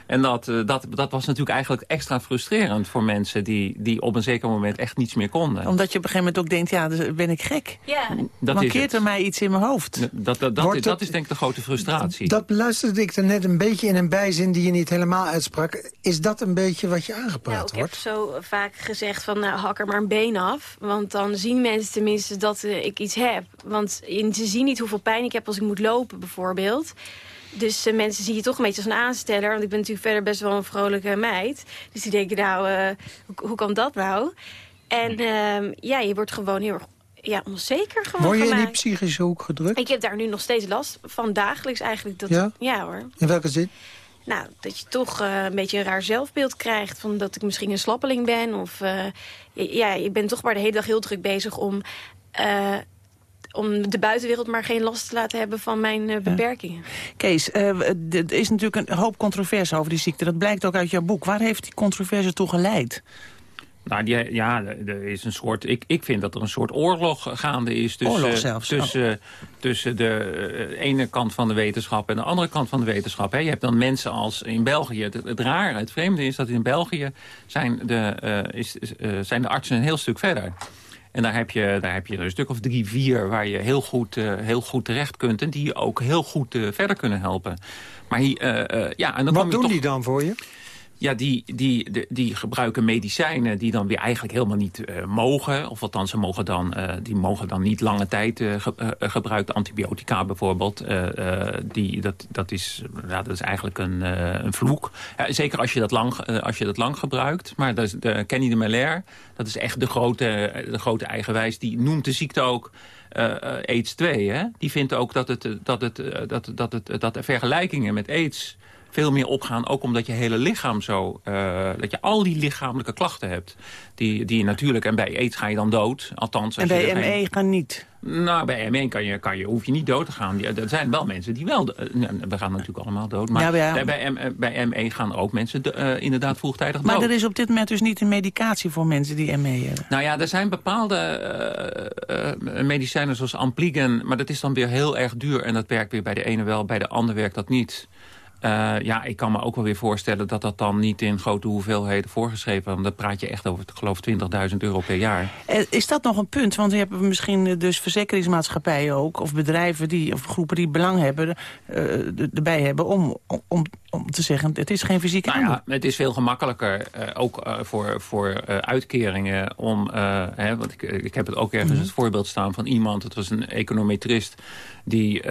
Speaker 15: En dat, eh, dat, dat was natuurlijk eigenlijk extra frustrerend voor mensen... die, die op een zeker moment echt niets meer konden.
Speaker 7: Omdat je op een gegeven moment ook denkt, ja, dus ben ik gek.
Speaker 10: Ja.
Speaker 15: Dat
Speaker 7: Mankeert er mij iets in mijn hoofd?
Speaker 15: Dat, dat, dat,
Speaker 6: Wordt
Speaker 15: is, dat
Speaker 6: het-
Speaker 15: is denk ik de grote frustratie.
Speaker 6: Dat beluisterde ik er net een beetje in een bijzin die je niet helemaal uitsprak. Is dat een beetje wat je aangepraat
Speaker 10: Nou, ik heb
Speaker 6: wordt?
Speaker 10: zo vaak gezegd van nou, hak er maar een been af. Want dan zien mensen tenminste dat eh, ik iets heb. Want in- ze zien niet hoeveel pijn ik heb als ik moet lopen bijvoorbeeld. Dus eh, mensen zien je toch een beetje als een aansteller. Want ik ben natuurlijk verder best wel een vrolijke meid. Dus die denken nou, eh, hoe, hoe kan dat nou? En ehm, ja, je wordt gewoon heel erg ja, onzeker gewoon
Speaker 6: Word je in die psychische hoek gedrukt?
Speaker 10: Ik heb daar nu nog steeds last van dagelijks eigenlijk. Dat,
Speaker 6: Ja?
Speaker 10: ja hoor.
Speaker 6: In welke zin?
Speaker 10: Nou, dat je toch eh, een beetje een raar zelfbeeld krijgt. Van dat ik misschien een slappeling ben. Of ja, je bent toch maar de hele dag heel druk bezig om, om de buitenwereld maar geen last te laten hebben van mijn eh, beperkingen.
Speaker 7: Kees, eh, er is natuurlijk een hoop controverse over die ziekte. Dat blijkt ook uit jouw boek. Waar heeft die controverse toe geleid?
Speaker 15: Nou, die, ja, er is een soort. Ik, ik vind dat er een soort oorlog gaande is tussen,
Speaker 7: Oorlog zelfs,
Speaker 15: tussen, tussen de eh, ene kant van de wetenschap en de andere kant van de wetenschap. Hè. Je hebt dan mensen als in België. Het, het rare, het vreemde is dat in België zijn de, eh, is, is, eh, zijn de artsen een heel stuk verder. En daar heb, je, daar heb je een stuk of drie, vier waar je heel goed, eh, heel goed terecht kunt. En die je ook heel goed eh, verder kunnen helpen. Maar eh, ja, en dan
Speaker 6: Wat doen
Speaker 15: toch...
Speaker 6: die dan voor je?
Speaker 15: Ja, die, die, die, gebruiken medicijnen die dan weer eigenlijk helemaal niet eh, mogen. Of althans, ze mogen dan, eh, die mogen dan niet lange tijd eh, gebruiken. Antibiotica bijvoorbeeld. die, dat, dat, is, ja, dat is eigenlijk een, een vloek. Zeker als je, dat lang, als je dat lang gebruikt. Maar dat is de Kenny de Melaire, dat is echt de grote, de grote eigenwijs. Die noemt de ziekte ook AIDS 2. Hè? Die vindt ook dat, het, dat, het, dat, dat, het, dat er vergelijkingen met AIDS veel meer opgaan. Ook omdat je hele lichaam zo... eh, dat je al die lichamelijke klachten hebt. Die, die natuurlijk... En bij aids ga je dan dood. Althans, als
Speaker 7: En
Speaker 15: je
Speaker 7: bij
Speaker 15: geen-
Speaker 7: ME gaan niet.
Speaker 15: Nou, bij ME kan je, kan je, hoef je niet dood te gaan. Er zijn wel mensen die wel... eh, nou, we gaan natuurlijk allemaal dood. Maar
Speaker 7: Ja, maar ja.
Speaker 15: bij- bij, M- bij ME gaan ook mensen de- eh, inderdaad vroegtijdig
Speaker 7: Maar
Speaker 15: dood.
Speaker 7: er is op dit moment dus niet een medicatie voor mensen die ME hebben.
Speaker 15: Nou ja, er zijn bepaalde eh, eh, medicijnen zoals Ampligen... maar dat is dan weer heel erg duur en dat werkt weer bij de ene wel, bij de ander werkt dat niet. Eh, ja, ik kan me ook wel weer voorstellen dat dat dan niet in grote hoeveelheden voorgeschreven wordt. Dan praat je echt over, ik geloof, 20.000 euro per jaar.
Speaker 7: Eh, Is dat nog een punt? Want we hebben misschien eh, dus verzekeringsmaatschappijen ook... of bedrijven die, of groepen die belang hebben, erbij hebben... om, om om te zeggen, het is geen fysieke
Speaker 15: Nou ja, het is veel gemakkelijker, eh, ook eh, voor, voor eh, uitkeringen, om... hè, want ik, ik heb het ook ergens
Speaker 7: Mhm.
Speaker 15: het voorbeeld staan van iemand... het was een econometrist die,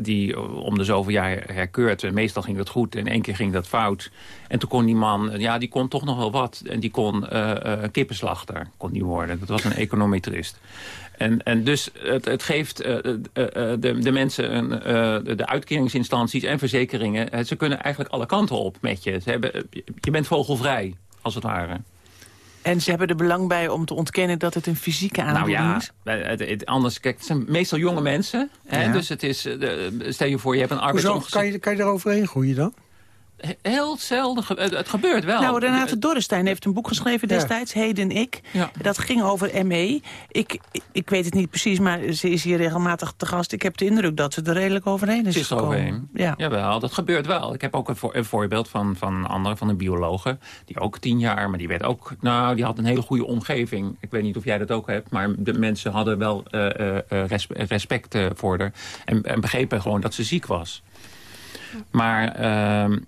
Speaker 15: die om de zoveel jaar herkeurt. En meestal ging dat goed en één keer ging dat fout. En toen kon die man, ja, die kon toch nog wel wat. En die kon kippenslachter, kon die worden. Dat was een econometrist. En, en dus het, het geeft eh, eh, eh, de, de mensen, een, eh, de- uitkeringsinstanties en verzekeringen... ze kunnen eigenlijk alle kanten op met je. Ze hebben, je bent vogelvrij, als het ware.
Speaker 7: En ze hebben er belang bij om te ontkennen dat het een fysieke
Speaker 15: Nou
Speaker 7: aandoening
Speaker 15: ja,
Speaker 7: is?
Speaker 15: het, het- anders, kijk, het zijn meestal jonge mensen. Hè,
Speaker 6: Ja.
Speaker 15: Dus het is, stel je voor, je hebt een
Speaker 6: Hoezo?
Speaker 15: arbeidsongeschikt...
Speaker 6: Kan je, kan je er overheen groeien dan?
Speaker 15: Heel zelden, ge- het, gebeurt wel.
Speaker 7: Nou, Renate Dorrestein heeft een boek geschreven destijds, Heden Ik. Dat ging over ME. Ik, ik weet het niet precies, maar ze is hier regelmatig te gast. Ik heb de indruk dat ze er redelijk overheen is
Speaker 15: Het is er overheen.
Speaker 7: Ja.
Speaker 15: Jawel, dat gebeurt wel. Ik heb ook een, voor- een voorbeeld van, van een andere, van een biologe. Die ook tien jaar, maar die werd ook... Nou, die had een hele goede omgeving. Ik weet niet of jij dat ook hebt. Maar de mensen hadden wel eh, eh, eh, res- respect eh, voor haar. En, en begrepen gewoon dat ze ziek was. Maar... ehm,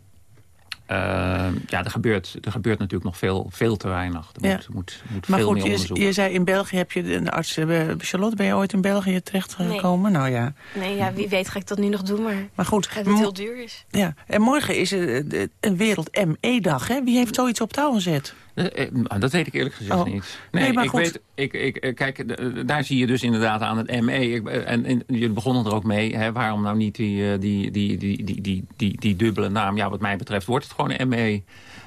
Speaker 15: ehm, ja, er gebeurt, er gebeurt natuurlijk nog veel, veel te weinig. Er
Speaker 7: Ja.
Speaker 15: moet, moet, moet
Speaker 7: Maar
Speaker 15: veel
Speaker 7: goed,
Speaker 15: meer
Speaker 7: je,
Speaker 15: onderzoek.
Speaker 7: je zei in België heb je de arts... eh, Charlotte, ben je ooit in België terechtgekomen? Nou ja.
Speaker 10: Nee, ja, wie weet ga ik dat nu nog doen, maar,
Speaker 7: Maar goed,
Speaker 10: dat het heel duur is.
Speaker 7: Ja, en morgen is er eh, een Wereld ME-dag. hè? Wie heeft zoiets op touw gezet?
Speaker 15: Eh, eh, nou, Dat weet ik eerlijk gezegd
Speaker 7: Oh.
Speaker 15: niet.
Speaker 7: Nee, maar
Speaker 15: ik
Speaker 7: goed.
Speaker 15: weet, ik, ik, eh, kijk, daar zie je dus inderdaad aan het ME. Ik, en, en jullie begonnen er ook mee. Hè, waarom nou niet die, die, die, die, die, die, die, die dubbele naam? Ja, wat mij betreft wordt het gewoon ME.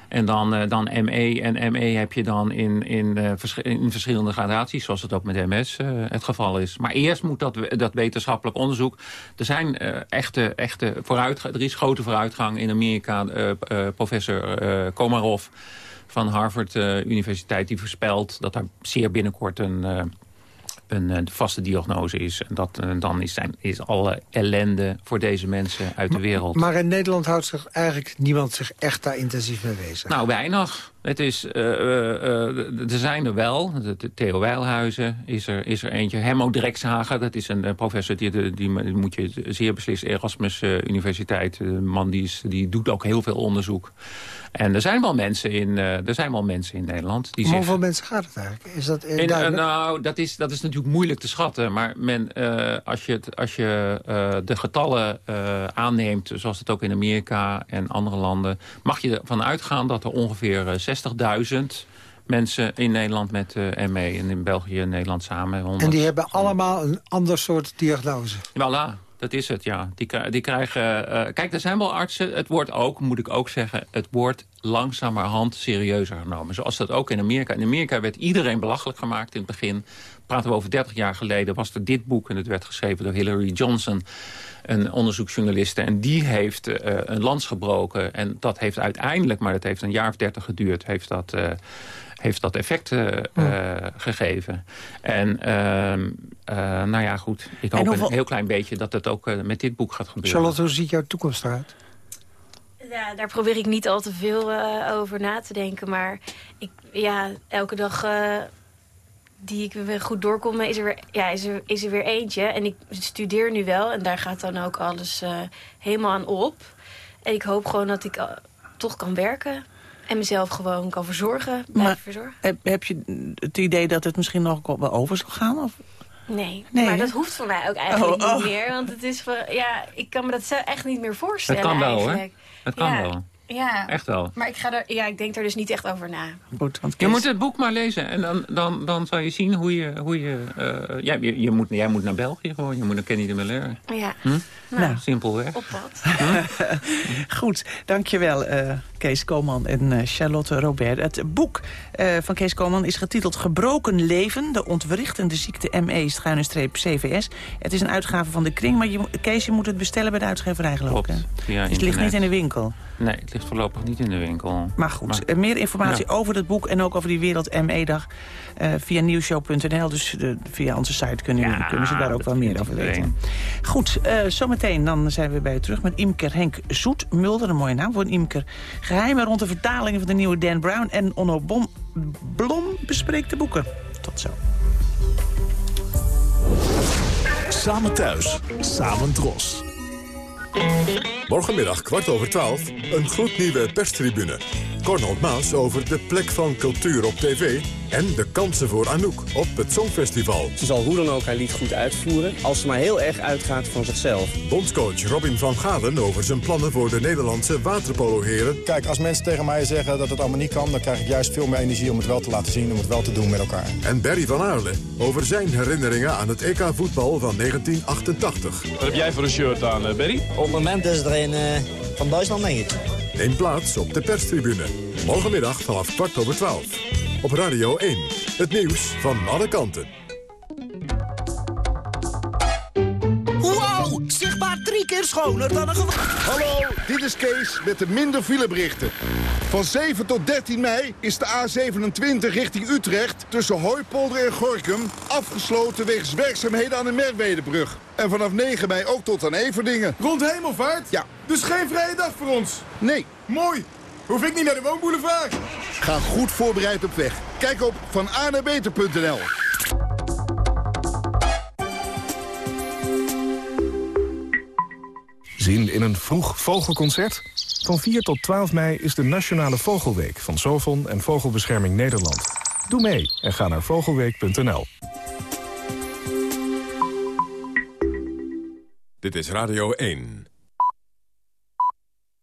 Speaker 15: En dan, dan ME. En ME heb je dan in, in, vers- in verschillende gradaties, zoals het ook met MS het geval is. Maar eerst moet dat, dat wetenschappelijk onderzoek. Er zijn echte, echte vooruitgang. Er is grote vooruitgang in Amerika. Professor Komarov van Harvard eh, Universiteit die voorspelt dat er zeer binnenkort een, eh, een, eh, vaste diagnose is. En dat, dan is, zijn, is alle ellende voor deze mensen uit de wereld.
Speaker 6: Maar in Nederland houdt zich eigenlijk niemand zich echt daar intensief mee bezig.
Speaker 15: Nou, weinig. Het is, er zijn er wel. De, Theo Weilhuizen is er, is er eentje. Hemmo Drekshagen, dat is een professor, die, die, die moet je zeer beslist. Erasmus Universiteit, een man die, is, die doet ook heel veel onderzoek. En er zijn wel mensen in, eh, er zijn wel mensen in Nederland die zich...
Speaker 6: hoeveel mensen gaat het eigenlijk? Is dat
Speaker 15: In, eh, nou, dat is, dat is natuurlijk moeilijk te schatten. Maar men, eh, als je, als je de getallen aanneemt, zoals het ook in Amerika en andere landen... mag je ervan uitgaan dat er ongeveer eh, 60.000 mensen in Nederland met eh ME... en in België en Nederland samen. 100.
Speaker 6: en die hebben allemaal een ander soort diagnose.
Speaker 15: Voilà, dat is het, ja. Die, die krijgen... eh, kijk, er zijn wel artsen. Het wordt ook, moet ik ook zeggen... het wordt langzamerhand serieuzer genomen. Zoals dat ook in Amerika. In Amerika werd iedereen belachelijk gemaakt in het begin. Praten we over 30 jaar geleden. Was er dit boek en het werd geschreven door Hillary Johnson... een onderzoeksjournaliste. En die heeft eh, een lans gebroken. En dat heeft uiteindelijk, maar dat heeft een jaar of 30 geduurd... heeft dat... eh, heeft dat effect eh, eh, gegeven. En ehm, eh, nou ja, goed. Ik hoop
Speaker 6: hoeveel-
Speaker 15: een heel klein beetje dat het ook met dit boek gaat gebeuren.
Speaker 6: Charlotte, hoe ziet jouw toekomst eruit?
Speaker 10: Ja, daar probeer ik niet al te veel eh, over na te denken. Maar ik, ja, elke dag eh, die ik weer goed doorkom, is er, weer, ja, is, er, is er weer eentje. En ik studeer nu wel en daar gaat dan ook alles eh, helemaal aan op. En ik hoop gewoon dat ik toch kan werken. En mezelf gewoon kan verzorgen.
Speaker 7: Maar
Speaker 10: verzorgen.
Speaker 7: heb, heb je het idee dat het misschien nog wel over zal gaan? Of?
Speaker 10: Nee,
Speaker 7: Nee,
Speaker 10: maar
Speaker 7: hè?
Speaker 10: dat hoeft voor mij ook eigenlijk
Speaker 7: Oh, oh.
Speaker 10: niet meer. Want het is voor, ja, ik kan me dat echt niet meer voorstellen
Speaker 15: Het kan wel, hoor.
Speaker 10: eigenlijk.
Speaker 15: Het kan
Speaker 10: Ja,
Speaker 15: wel.
Speaker 10: Ja,
Speaker 15: Echt wel.
Speaker 10: Maar ik, ga er, ja, ik denk er dus niet echt over na.
Speaker 7: Goed, want
Speaker 15: Je moet het boek maar lezen en dan, dan, dan zal je zien hoe je... Hoe je, eh, ja, je, je moet, jij moet naar België gewoon, je moet naar Kenny de Melaire.
Speaker 10: Ja.
Speaker 15: Hm?
Speaker 7: Nou.
Speaker 15: Simpelweg.
Speaker 10: Op pad.
Speaker 7: Goed, dankjewel eh Kees Koman en eh, Charlotte Robert. Het boek eh, van Kees Koman is getiteld Gebroken Leven... de ontwrichtende ziekte ME, schuine streep CVS. Het is een uitgave van de Kring, maar je, Kees, je moet het bestellen bij de uitgeverij geloof ik. Dus het ligt niet in de winkel.
Speaker 15: Nee, het ligt voorlopig niet in de winkel.
Speaker 7: Maar goed, eh, meer informatie
Speaker 15: Ja.
Speaker 7: over het boek en ook over die Wereld ME-dag... via nieuwshow.nl, dus via onze site kunnen, jullie- kunnen ze daar ook wel meer over weten. Goed, eh, zometeen dan zijn we bij je terug met imker Henk Zoet-Mulder. Een mooie naam voor een imker. Geheimen rond de vertalingen van de nieuwe Dan Brown. En Onno Bom, Blom bespreekt de boeken. Tot zo.
Speaker 16: Samen thuis, samen dros.
Speaker 5: Morgenmiddag kwart over twaalf, een gloednieuwe perstribune. Cornel Maas over de plek van cultuur op tv... en de kansen voor Anouk op het Songfestival.
Speaker 16: Ze zal hoe dan ook haar lied goed uitvoeren... als ze maar heel erg uitgaat van zichzelf.
Speaker 5: Bondscoach Robin van Galen over zijn plannen voor de Nederlandse waterpolo-heren.
Speaker 17: Kijk, als mensen tegen mij zeggen dat het allemaal niet kan... dan krijg ik juist veel meer energie om het wel te laten zien... om het wel te doen met elkaar.
Speaker 5: En Barry van Aarle over zijn herinneringen aan het EK voetbal van 1988.
Speaker 18: Wat heb jij voor een shirt aan, eh, Berry?
Speaker 19: Op het moment is er een eh, van Duitsland, denk ik.
Speaker 5: Neem plaats op de perstribune. Morgenmiddag vanaf kwart over twaalf. Op Radio 1. Het nieuws van alle kanten.
Speaker 20: Wow, zichtbaar drie keer schoner dan een gewoon...
Speaker 21: Hallo, dit is Kees met de minder fileberichten. Van 7 tot 13 mei is de A27 richting Utrecht... tussen Hooipolder en Gorkum afgesloten wegens werkzaamheden aan de Merwedebrug. En vanaf 9 mei ook tot aan Everdingen.
Speaker 22: Rond Hemelvaart?
Speaker 21: Ja.
Speaker 22: Dus geen vrije dag voor ons?
Speaker 21: Nee.
Speaker 22: Mooi. Hoef ik niet naar de woonboulevard?
Speaker 21: Ga goed voorbereid op weg. Kijk op vananabeter.nl.
Speaker 23: Zin in een vroeg vogelconcert? Van 4 tot 12 mei is de Nationale Vogelweek van Sovon en Vogelbescherming Nederland. Doe mee en ga naar vogelweek.nl.
Speaker 5: Dit is Radio 1.